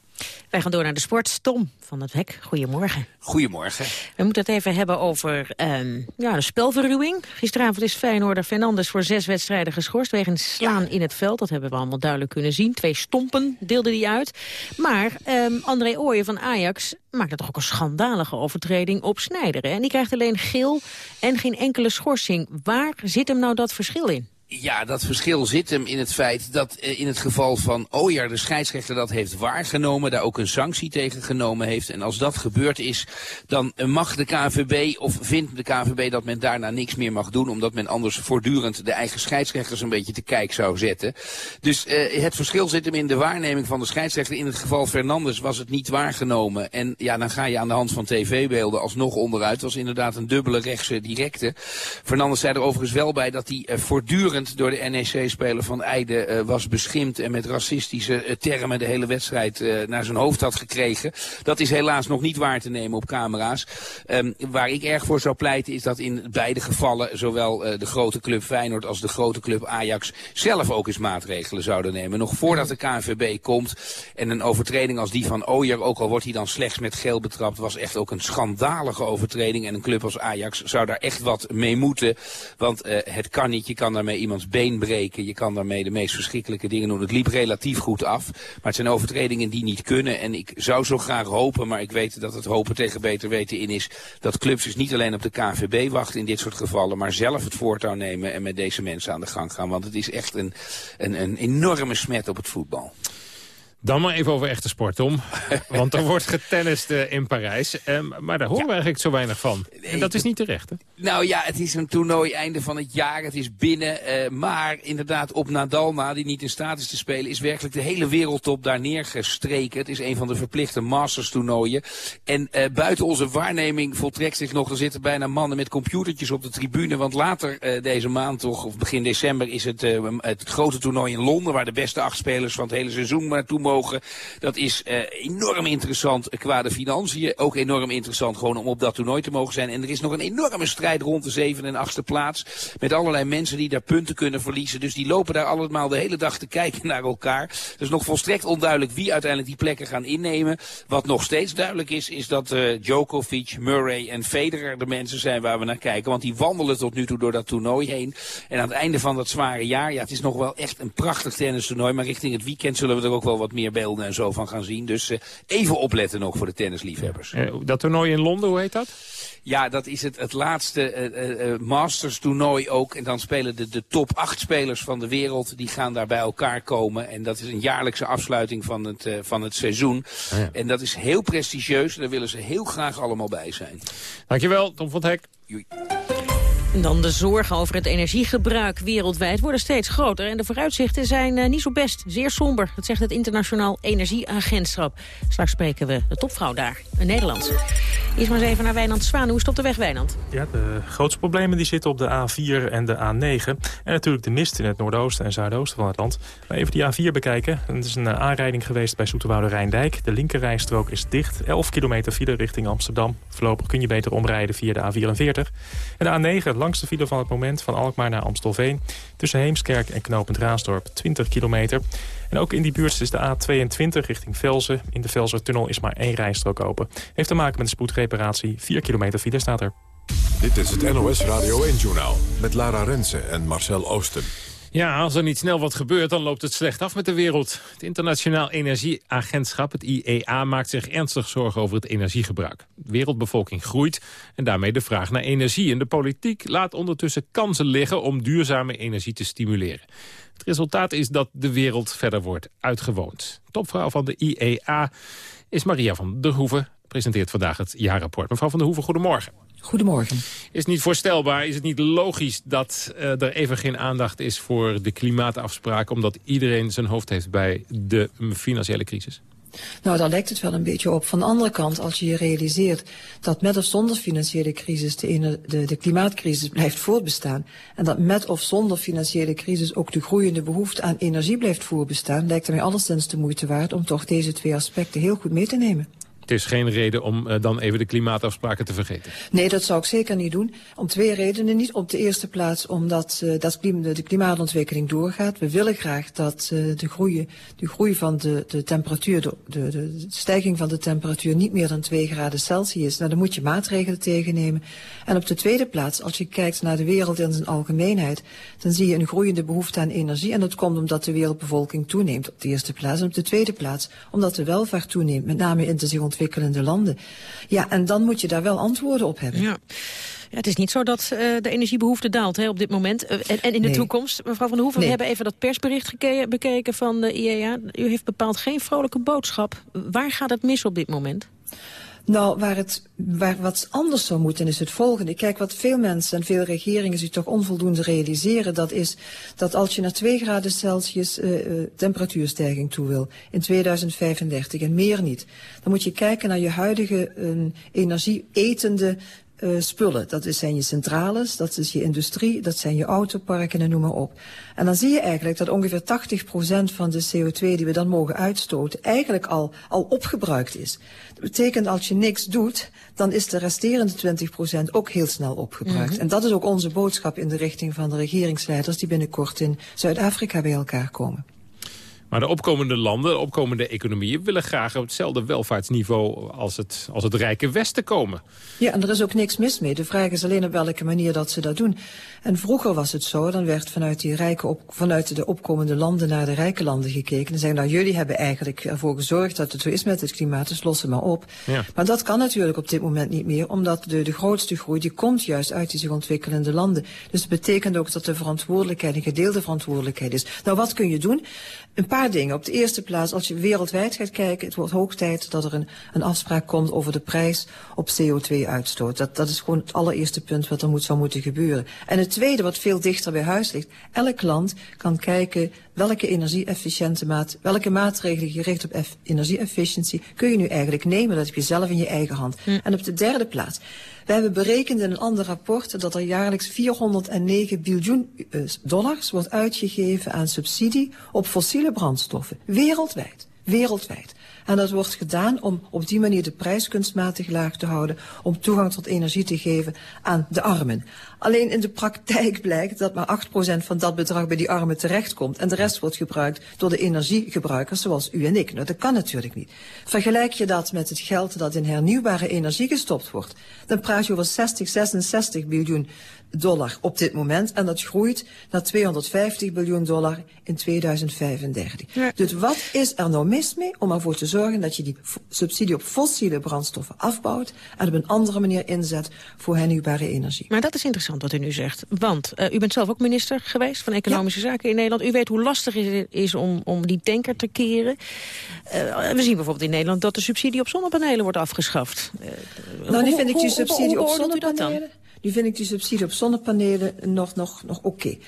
Wij gaan door naar de sport. Tom van het Hek, goedemorgen. Goedemorgen. We moeten het even hebben over um, ja, de spelverruwing. Gisteravond is Feyenoorder Fernandes voor zes wedstrijden geschorst... wegens slaan in het veld. Dat hebben we allemaal duidelijk kunnen zien. Twee stompen deelde hij uit. Maar um, André Ooyen van Ajax maakte toch ook een schandalige overtreding op Snijder. En die krijgt alleen geel en geen enkele schorsing. Waar zit hem nou dat verschil in? Ja, dat verschil zit hem in het feit dat uh, in het geval van Ojar de scheidsrechter dat heeft waargenomen, daar ook een sanctie tegen genomen heeft. En als dat gebeurd is, dan mag de KNVB of vindt de KNVB dat men daarna niks meer mag doen, omdat men anders voortdurend de eigen scheidsrechters een beetje te kijk zou zetten. Dus uh, het verschil zit hem in de waarneming van de scheidsrechter. In het geval Fernandes was het niet waargenomen. En ja, dan ga je aan de hand van tv-beelden alsnog onderuit. Het was inderdaad een dubbele rechtse directe. Fernandes zei er overigens wel bij dat hij voortdurend door de NEC-speler van Eide uh, was beschimd en met racistische uh, termen de hele wedstrijd uh, naar zijn hoofd had gekregen. Dat is helaas nog niet waar te nemen op camera's. Um, waar ik erg voor zou pleiten is dat in beide gevallen zowel de grote club Feyenoord als de grote club Ajax zelf ook eens maatregelen zouden nemen. Nog voordat de KNVB komt en een overtreding als die van Ooyer, ook al wordt hij dan slechts met geel betrapt, was echt ook een schandalige overtreding. En een club als Ajax zou daar echt wat mee moeten. Want het kan niet, je kan daarmee iemand iemands been breken. Je kan daarmee de meest verschrikkelijke dingen doen. Het liep relatief goed af. Maar het zijn overtredingen die niet kunnen. En ik zou zo graag hopen, maar ik weet dat het hopen tegen beter weten in is... dat clubs dus niet alleen op de KNVB wachten in dit soort gevallen... maar zelf het voortouw nemen en met deze mensen aan de gang gaan. Want het is echt een, een, een enorme smet op het voetbal. Dan maar even over echte sport, om. Want er wordt getennist uh, in Parijs. Um, maar daar horen ja. we eigenlijk zo weinig van. En dat is niet terecht, hè? Nou ja, het is een toernooi einde van het jaar. Het is binnen. Uh, maar inderdaad, op Nadal na, die niet in staat is te spelen... is werkelijk de hele wereldtop daar neergestreken. Het is een van de verplichte Masters toernooien. En uh, buiten onze waarneming voltrekt zich nog... er zitten bijna mannen met computertjes op de tribune. Want later deze maand, toch, of begin december... is het, het grote toernooi in Londen... waar de beste acht spelers van het hele seizoen naartoe mogen. Dat is enorm interessant qua de financiën. Ook enorm interessant gewoon om op dat toernooi te mogen zijn. En er is nog een enorme strijd rond de zeven en achtste plaats. Met allerlei mensen die daar punten kunnen verliezen. Dus die lopen daar allemaal de hele dag te kijken naar elkaar. Is nog volstrekt onduidelijk wie uiteindelijk die plekken gaan innemen. Wat nog steeds duidelijk is, is dat uh, Djokovic, Murray en Federer de mensen zijn waar we naar kijken. Want die wandelen tot nu toe door dat toernooi heen. En aan het einde van dat zware jaar, ja het is nog wel echt een prachtig tennistoernooi. Maar richting het weekend zullen we er ook wel wat meer meer beelden en zo van gaan zien. Dus eh, even opletten nog voor de tennisliefhebbers. Eh, dat toernooi in Londen, hoe heet dat? Ja, dat is het, het laatste uh, uh, Masters toernooi ook. En dan spelen de, de top 8 spelers van de wereld, die gaan daar bij elkaar komen. En dat is een jaarlijkse afsluiting van het, uh, van het seizoen. Ja. En dat is heel prestigieus. Daar willen ze heel graag allemaal bij zijn. Dankjewel, Tom van het Hek. Joei. En dan de zorgen over het energiegebruik wereldwijd worden steeds groter. En de vooruitzichten zijn uh, niet zo best. Zeer somber, dat zegt het Internationaal Energieagentschap. Straks spreken we de topvrouw daar, een Nederlandse. Eerst maar eens even naar Wijnand Zwaan. Hoe is het op de weg, Wijnand? Ja, de grootste problemen die zitten op de A4 en de A9. En natuurlijk de mist in het noordoosten en zuidoosten van het land. Maar even die A4 bekijken. Het is een aanrijding geweest bij Zoeterwoude Rijndijk. De linkerrijstrook is dicht. 11 kilometer file richting Amsterdam. Voorlopig kun je beter omrijden via de A44. En de A9 langste file van het moment van Alkmaar naar Amstelveen. Tussen Heemskerk en Knopend Raasdorp 20 kilometer. En ook in die buurt is de A22 richting Velzen. In de Velzertunnel is maar één rijstrook open. Heeft te maken met een spoedreparatie. 4 kilometer file staat er. Dit is het NOS Radio 1-journaal met Lara Rensen en Marcel Oosten. Ja, als er niet snel wat gebeurt, dan loopt het slecht af met de wereld. Het Internationaal Energieagentschap, het IEA, maakt zich ernstig zorgen over het energiegebruik. De wereldbevolking groeit en daarmee de vraag naar energie. En de politiek laat ondertussen kansen liggen om duurzame energie te stimuleren. Het resultaat is dat de wereld verder wordt uitgewoond. Topvrouw van de IEA is Maria van der Hoeven, presenteert vandaag het jaarrapport. Mevrouw van der Hoeven, goedemorgen. Goedemorgen. Is het niet voorstelbaar, is het niet logisch dat uh, er even geen aandacht is voor de klimaatafspraken... omdat iedereen zijn hoofd heeft bij de financiële crisis? Nou, daar lijkt het wel een beetje op. Van de andere kant, als je je realiseert dat met of zonder financiële crisis de, de, de klimaatcrisis blijft voortbestaan... en dat met of zonder financiële crisis ook de groeiende behoefte aan energie blijft voortbestaan... lijkt het mij alleszins de moeite waard om toch deze twee aspecten heel goed mee te nemen. Is geen reden om uh, dan even de klimaatafspraken te vergeten. Nee, dat zou ik zeker niet doen. Om twee redenen. Niet op de eerste plaats omdat uh, dat de klimaatontwikkeling doorgaat. We willen graag dat uh, de, groei, de groei van de, de temperatuur, de, de, stijging van de temperatuur niet meer dan 2 graden Celsius. Nou, dan moet je maatregelen tegennemen. En op de tweede plaats, als je kijkt naar de wereld in zijn algemeenheid, dan zie je een groeiende behoefte aan energie. En dat komt omdat de wereldbevolking toeneemt op de eerste plaats. En op de tweede plaats omdat de welvaart toeneemt, met name in de zich ontwikkelende landen. Ja, en dan moet je daar wel antwoorden op hebben. Ja. Ja, het is niet zo dat uh, de energiebehoefte daalt hè, op dit moment. Uh, en, en, in de nee. toekomst, mevrouw Van der Hoeven, Nee. we hebben even dat persbericht bekeken van de IEA. U heeft bepaald geen vrolijke boodschap. Waar gaat het mis op dit moment? Nou, waar het waar wat anders zou moeten is het volgende. Kijk, wat veel mensen en veel regeringen zich toch onvoldoende realiseren, dat is dat als je naar 2 graden Celsius uh, temperatuurstijging toe wil in 2035 en meer niet, dan moet je kijken naar je huidige uh, energie-etende uh, spullen. Dat zijn je centrales, dat is je industrie, dat zijn je autoparken en noem maar op. En dan zie je eigenlijk dat ongeveer 80% van de CO2 die we dan mogen uitstoten eigenlijk al, al opgebruikt is. Dat betekent als je niks doet, dan is de resterende 20% ook heel snel opgebruikt. Mhm. En dat is ook onze boodschap in de richting van de regeringsleiders die binnenkort in Zuid-Afrika bij elkaar komen. Maar de opkomende landen, de opkomende economieën... willen graag op hetzelfde welvaartsniveau als het, als het rijke Westen komen. Ja, en er is ook niks mis mee. De vraag is alleen op welke manier dat ze dat doen. En vroeger was het zo, dan werd vanuit, die rijke op, vanuit de opkomende landen naar de rijke landen gekeken. En zeggen, nou, jullie hebben eigenlijk ervoor gezorgd dat het zo is met het klimaat, dus los het maar op. Ja. Maar dat kan natuurlijk op dit moment niet meer, omdat de, de grootste groei, die komt juist uit die zich ontwikkelende landen. Dus dat betekent ook dat de verantwoordelijkheid een gedeelde verantwoordelijkheid is. Nou, wat kun je doen? Een paar dingen. Op de eerste plaats, als je wereldwijd gaat kijken, het wordt hoog tijd dat er een, een afspraak komt over de prijs op CO2-uitstoot. Dat, dat is gewoon het allereerste punt wat er moet, zou moeten gebeuren. En het tweede, wat veel dichter bij huis ligt, elk land kan kijken welke energie-efficiënte maat, welke maatregelen gericht op energie-efficiëntie kun je nu eigenlijk nemen. Dat heb je zelf in je eigen hand. Hm. En op de derde plaats, we hebben berekend in een ander rapport dat er jaarlijks 409 biljoen uh, dollars wordt uitgegeven aan subsidie op fossiele brandstoffen. Wereldwijd. Wereldwijd. En dat wordt gedaan om op die manier de prijs kunstmatig laag te houden, om toegang tot energie te geven aan de armen. Alleen in de praktijk blijkt dat maar 8% van dat bedrag bij die armen terechtkomt en de rest wordt gebruikt door de energiegebruikers zoals u en ik. Nou, dat kan natuurlijk niet. Vergelijk je dat met het geld dat in hernieuwbare energie gestopt wordt, dan praat je over 60, 66 biljoen dollar op dit moment. En dat groeit naar 250 biljoen dollar in 2035. Dus wat is er nou mis mee om ervoor te zorgen dat je die subsidie op fossiele brandstoffen afbouwt en op een andere manier inzet voor hernieuwbare energie? Maar dat is interessant wat u nu zegt. Want uh, u bent zelf ook minister geweest van Economische Zaken in Nederland. U weet hoe lastig het is om, om die tanker te keren. Uh, we zien bijvoorbeeld in Nederland dat de subsidie op zonnepanelen wordt afgeschaft. Uh, nou, nu vind ik die subsidie op zonnepanelen... Nu vind ik die subsidie op zonnepanelen nog, nog, nog oké. Okay.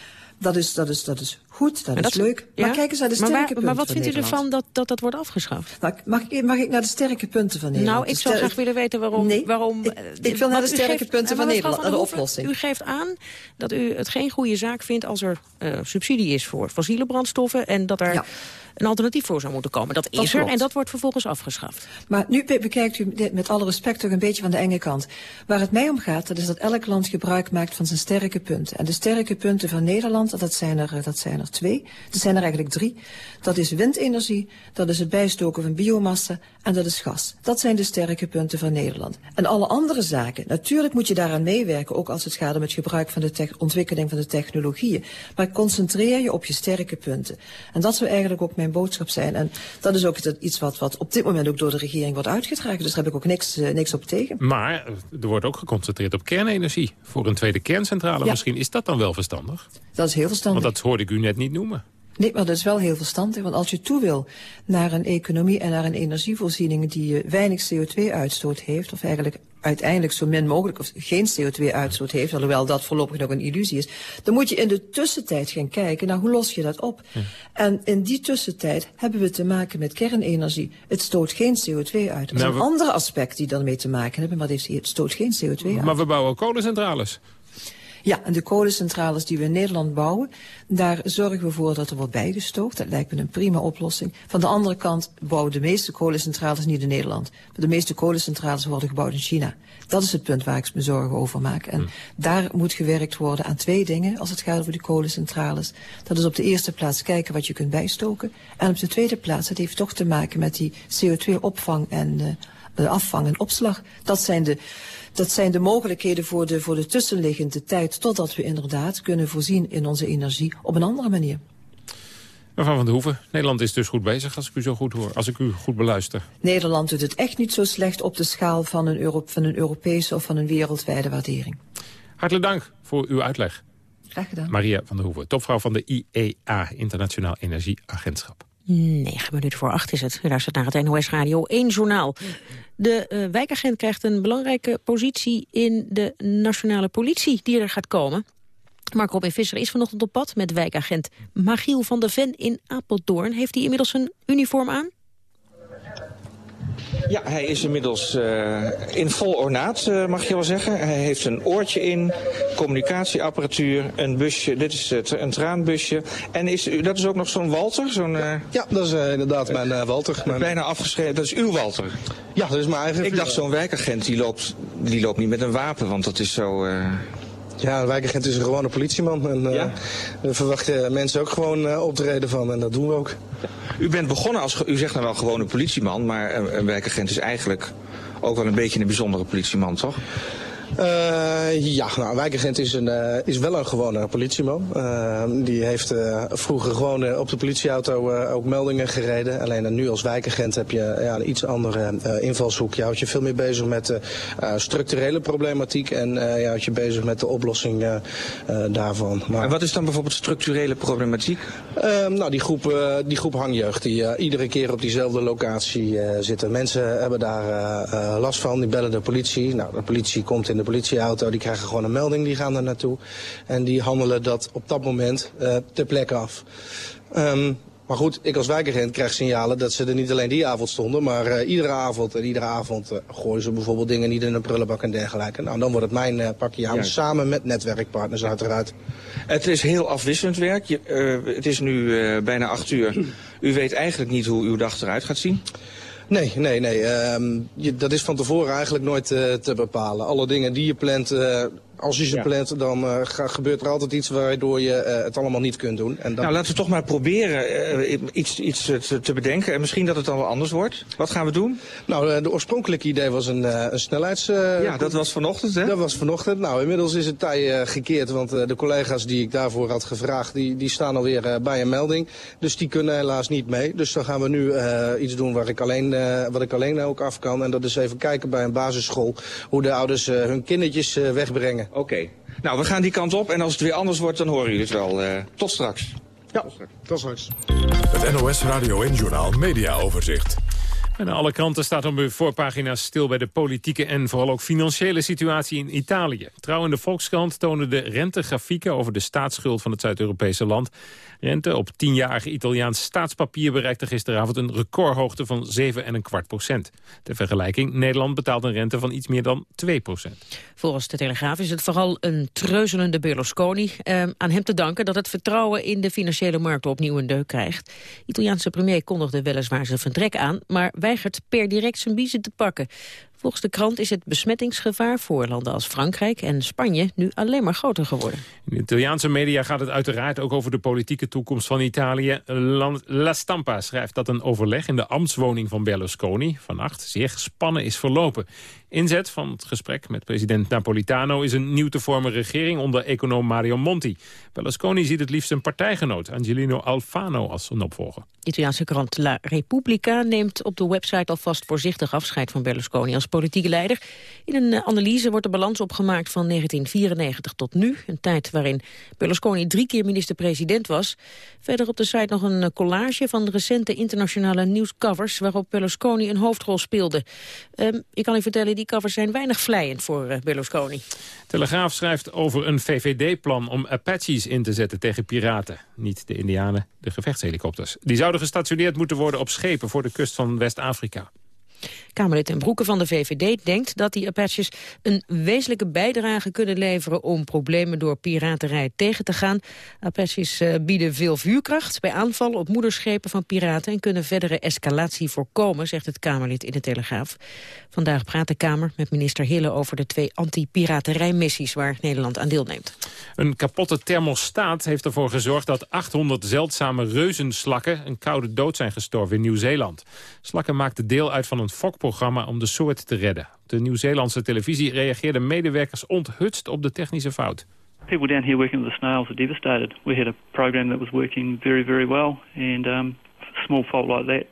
Dat is, dat, is, dat is goed, dat, dat is leuk. Ja? Maar kijk eens naar de maar sterke waar, punten Maar wat vindt u ervan dat, dat dat wordt afgeschaft? Nou, mag, ik, mag ik naar de sterke punten van Nederland? Nou, ik zou graag willen weten waarom... Nee, waarom ik, ik wil naar de sterke geeft, punten van Nederland, naar de oplossing. U geeft aan dat u het geen goede zaak vindt als er uh, subsidie is voor fossiele brandstoffen... en dat er... Ja een alternatief voor zou moeten komen. Dat is dat er klopt. en dat wordt vervolgens afgeschaft. Maar nu bekijkt u dit met alle respect toch een beetje van de enge kant. Waar het mij om gaat, dat is dat elk land gebruik maakt van zijn sterke punten. En de sterke punten van Nederland, dat zijn er, dat zijn er twee. Er zijn er eigenlijk drie. Dat is windenergie, dat is het bijstoken van biomassa en dat is gas. Dat zijn de sterke punten van Nederland. En alle andere zaken, natuurlijk moet je daaraan meewerken, ook als het gaat om het gebruik van de ontwikkeling van de technologieën. Maar concentreer je op je sterke punten. En dat zou eigenlijk ook mijn boodschap zijn. En dat is ook iets wat, wat op dit moment ook door de regering wordt uitgedragen. Dus daar heb ik ook niks, uh, niks op tegen. Maar er wordt ook geconcentreerd op kernenergie. Voor een tweede kerncentrale Ja. misschien. Is dat dan wel verstandig? Dat is heel verstandig. Want dat hoorde ik u net niet noemen. Nee, maar dat is wel heel verstandig. Want als je toe wil naar een economie en naar een energievoorziening die eh, weinig CO2-uitstoot heeft, of eigenlijk uiteindelijk zo min mogelijk of geen CO2-uitstoot heeft, alhoewel dat voorlopig nog een illusie is, dan moet je in de tussentijd gaan kijken naar hoe los je dat op. En in die tussentijd hebben we te maken met kernenergie. Het stoot geen CO2 uit. Er Nou, zijn we- andere aspecten die daarmee te maken hebben, maar het stoot geen CO2 uit. Maar we bouwen kolencentrales. Ja, en de kolencentrales die we in Nederland bouwen, daar zorgen we voor dat er wordt bijgestookt. Dat lijkt me een prima oplossing. Van de andere kant bouwen de meeste kolencentrales niet in Nederland. De meeste kolencentrales worden gebouwd in China. Dat is het punt waar ik me zorgen over maak. En daar moet gewerkt worden aan twee dingen als het gaat over die kolencentrales. Dat is op de eerste plaats kijken wat je kunt bijstoken. En op de tweede plaats, het heeft toch te maken met die CO2-opvang en eh, afvang en opslag. Dat zijn de dat zijn de mogelijkheden voor de, voor de tussenliggende tijd... totdat we inderdaad kunnen voorzien in onze energie op een andere manier. Mevrouw van der Hoeven, Nederland is dus goed bezig als ik u zo goed hoor. Als ik u goed beluister. Nederland doet het echt niet zo slecht op de schaal van een, Euro van een Europese of van een wereldwijde waardering. Hartelijk dank voor uw uitleg. Graag gedaan. Maria van der Hoeven, topvrouw van de IEA, Internationaal Energieagentschap. Negen minuten voor acht is het. U luistert naar het NOS Radio 1 journaal. De eh, wijkagent krijgt een belangrijke positie in de nationale politie die er gaat komen. Mark Robin Visser is vanochtend op pad met wijkagent Magiel van der Ven in Apeldoorn. Heeft hij inmiddels een uniform aan? Ja, hij is inmiddels eh, in vol ornaat, eh, mag je wel zeggen. Hij heeft een oortje in, communicatieapparatuur, een busje. Dit is het, een traanbusje. En is, dat is ook nog zo'n Walter? Zo'n, eh, Ja, dat is inderdaad mijn Walter. Mijn... Bijna afgeschreven. Dat is uw Walter? Ja, dat is mijn eigen... Ik dacht zo'n wijkagent die loopt, die loopt niet met een wapen, want dat is zo... Ja, een wijkagent is een gewone politieman. En eh, Ja? we verwachten mensen ook gewoon eh, optreden van. En dat doen we ook. U bent begonnen als, u zegt nou wel gewoon een politieman, maar een wijkagent is eigenlijk ook wel een beetje een bijzondere politieman, toch? Eh, ja, nou, een wijkagent is, een, eh, is wel een gewone politieman. Eh, die heeft vroeger gewoon op de politieauto ook meldingen gereden. Alleen nu als wijkagent heb je ja, een iets andere invalshoek. Je houdt je veel meer bezig met de structurele problematiek. En je houdt je bezig met de oplossing daarvan. Maar, En wat is dan bijvoorbeeld structurele problematiek? Ehm, nou, die groep, die groep hangjeugd die iedere keer op diezelfde locatie zitten. Mensen hebben daar last van, die bellen de politie. Nou, de politie komt in de politieauto, die krijgen gewoon een melding, die gaan er naartoe. En die handelen dat op dat moment eh, ter plekke af. Ehm, maar goed, ik als wijkagent krijg signalen dat ze er niet alleen die avond stonden, maar eh, iedere avond. En iedere avond eh, gooien ze bijvoorbeeld dingen niet in een prullenbak en dergelijke. Nou, dan wordt het mijn pakje aan, samen met netwerkpartners uiteraard. Het is heel afwisselend werk. Je, het is nu bijna acht uur. U weet eigenlijk niet hoe uw dag eruit gaat zien. Nee, nee, nee. ehm, je, dat is van tevoren eigenlijk nooit eh, te bepalen. Alle dingen die je plant, eh, als je ze plant, dan uh, gebeurt er altijd iets waardoor je uh, het allemaal niet kunt doen. En dan... Nou, laten we toch maar proberen uh, iets, iets te, te, bedenken. En misschien dat het dan wel anders wordt. Wat gaan we doen? Nou, de oorspronkelijke idee was een, een snelheids... ja, dat was vanochtend, hè? Dat was vanochtend. Nou, inmiddels is het tij gekeerd, want de collega's die ik daarvoor had gevraagd, die, die staan alweer bij een melding. Dus die kunnen helaas niet mee. Dus dan gaan we nu iets doen waar ik alleen, wat ik alleen ook af kan. En dat is even kijken bij een basisschool hoe de ouders hun kindertjes wegbrengen. Oké. Nou, we gaan die kant op en als het weer anders wordt, dan horen jullie het wel. Uh, tot straks. Ja, tot straks. Het NOS Radio en Journal Media Overzicht. En alle kranten staat op uw voorpagina's stil bij de politieke en vooral ook financiële situatie in Italië. Trouw in de Volkskrant tonen de rentegrafieken over de staatsschuld van het Zuid-Europese land. Rente op tienjarige Italiaans staatspapier bereikte gisteravond een recordhoogte van 7,25 procent. Ter vergelijking, Nederland betaalt een rente van iets meer dan 2 procent. Volgens de Telegraaf is het vooral een treuzelende Berlusconi. Eh, aan hem te danken dat het vertrouwen in de financiële markten opnieuw een deuk krijgt. Italiaanse premier kondigde weliswaar zijn vertrek aan, maar weigert per direct zijn biezen te pakken. Volgens de krant is het besmettingsgevaar voor landen als Frankrijk en Spanje nu alleen maar groter geworden. In de Italiaanse media gaat het uiteraard ook over de politieke toekomst van Italië. La Stampa schrijft dat een overleg in de ambtswoning van Berlusconi vannacht zeer gespannen is verlopen. Inzet van het gesprek met president Napolitano is een nieuw te vormen regering onder econoom Mario Monti. Berlusconi ziet het liefst een partijgenoot, Angelino Alfano, als zijn opvolger. Italiaanse krant La Repubblica neemt op de website alvast voorzichtig afscheid van Berlusconi als politieke leider. In een eh, analyse wordt de balans opgemaakt van 1994 tot nu, een tijd waarin Berlusconi drie keer minister-president was. Verder op de site nog een eh, collage van recente internationale nieuwscovers waarop Berlusconi een hoofdrol speelde. Um, ik kan u vertellen, covers zijn weinig vlijend voor uh, Berlusconi. Telegraaf schrijft over een VVD-plan om Apaches in te zetten tegen piraten. Niet de Indianen, de gevechtshelikopters. Die zouden gestationeerd moeten worden op schepen voor de kust van West-Afrika. Kamerlid en Broeke van de VVD denkt dat die Apaches een wezenlijke bijdrage kunnen leveren om problemen door piraterij tegen te gaan. Apaches uh, bieden veel vuurkracht bij aanvallen op moederschepen van piraten en kunnen verdere escalatie voorkomen, zegt het Kamerlid in de Telegraaf. Vandaag praat de Kamer met minister Hille over de twee anti-piraterijmissies waar Nederland aan deelneemt. Een kapotte thermostaat heeft ervoor gezorgd dat 800 zeldzame reuzenslakken een koude dood zijn gestorven in Nieuw-Zeeland. Slakken maakten deel uit van een fokprogramma om de soort te redden. Op de Nieuw-Zeelandse televisie reageerden medewerkers onthutst op de technische fout. People down here working with the snails are devastated. We had a program that was working very, very well. And um, a small fault like that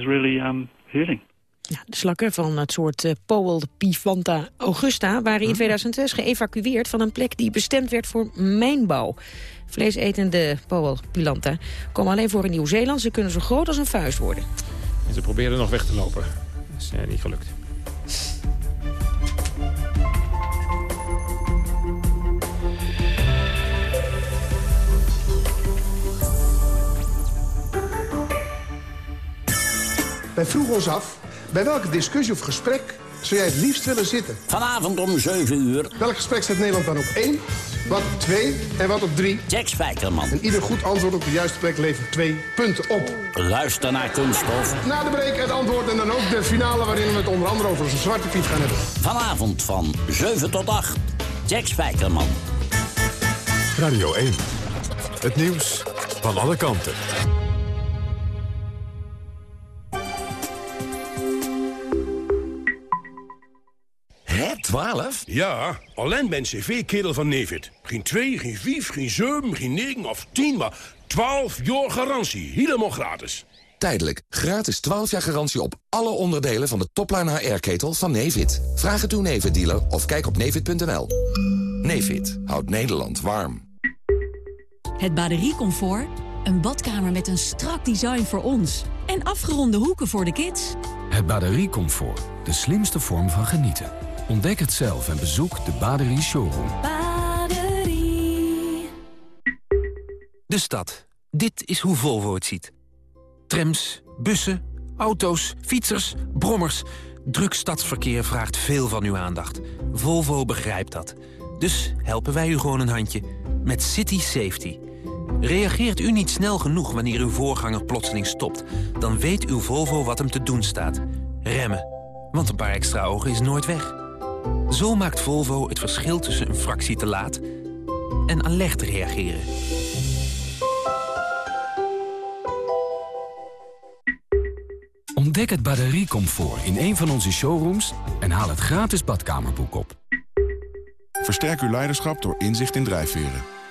is really um, hurting. Ja, de slakken van het soort uh, Powell Pivanta augusta waren in 2006 geëvacueerd van een plek die bestemd werd voor mijnbouw. Vleesetende Powell Pilanta komen alleen voor in Nieuw-Zeeland. Ze kunnen zo groot als een vuist worden. En ze probeerden nog weg te lopen. Dat is uh, niet gelukt. Wij vroegen ons af, bij welke discussie of gesprek zou jij het liefst willen zitten? Vanavond om 7 uur. Welk gesprek staat Nederland dan op 1, wat op 2 en wat op 3? Jack Spijkerman. En ieder goed antwoord op de juiste plek levert 2 punten op. Luister naar Kunststof. Na de break het antwoord en dan ook de finale waarin we het onder andere over zijn zwarte piet gaan hebben. Vanavond van 7 tot 8. Jack Spijkerman. Radio 1. Het nieuws van alle kanten. Hè, 12? Ja, alleen bij een cv-kerel van Nevid. Geen 2, geen 5, geen 7, geen 9 of 10, maar 12 jaar garantie. Helemaal gratis. Tijdelijk. Gratis 12 jaar garantie op alle onderdelen van de topline HR-ketel van Nevid. Vraag het uw Nevid-dealer of kijk op nevid.nl. Nevid houdt Nederland warm. Het bateriecomfort. Een badkamer met een strak design voor ons. En afgeronde hoeken voor de kids. Het bateriecomfort. De slimste vorm van genieten. Ontdek het zelf en bezoek de Baderie Showroom. Baderie. De stad. Dit is hoe Volvo het ziet. Trams, bussen, auto's, fietsers, brommers. Druk stadsverkeer vraagt veel van uw aandacht. Volvo begrijpt dat. Dus helpen wij u gewoon een handje. Met City Safety. Reageert u niet snel genoeg wanneer uw voorganger plotseling stopt... dan weet uw Volvo wat hem te doen staat. Remmen. Want een paar extra ogen is nooit weg. Zo maakt Volvo het verschil tussen een fractie te laat en alert reageren. Ontdek het batteriecomfort in een van onze showrooms en haal het gratis badkamerboek op. Versterk uw leiderschap door inzicht in drijfveren.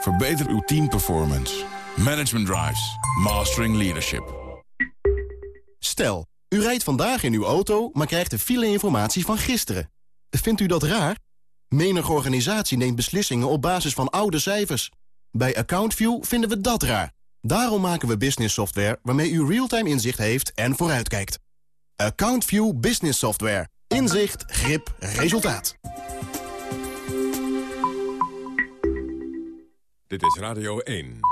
Verbeter uw teamperformance. Management Drives. Mastering Leadership. Stel, u rijdt vandaag in uw auto, maar krijgt de file-informatie van gisteren. Vindt u dat raar? Menige organisatie neemt beslissingen op basis van oude cijfers. Bij AccountView vinden we dat raar. Daarom maken we business software waarmee u real-time inzicht heeft en vooruitkijkt. AccountView Business Software. Inzicht, grip, resultaat. Dit is Radio 1.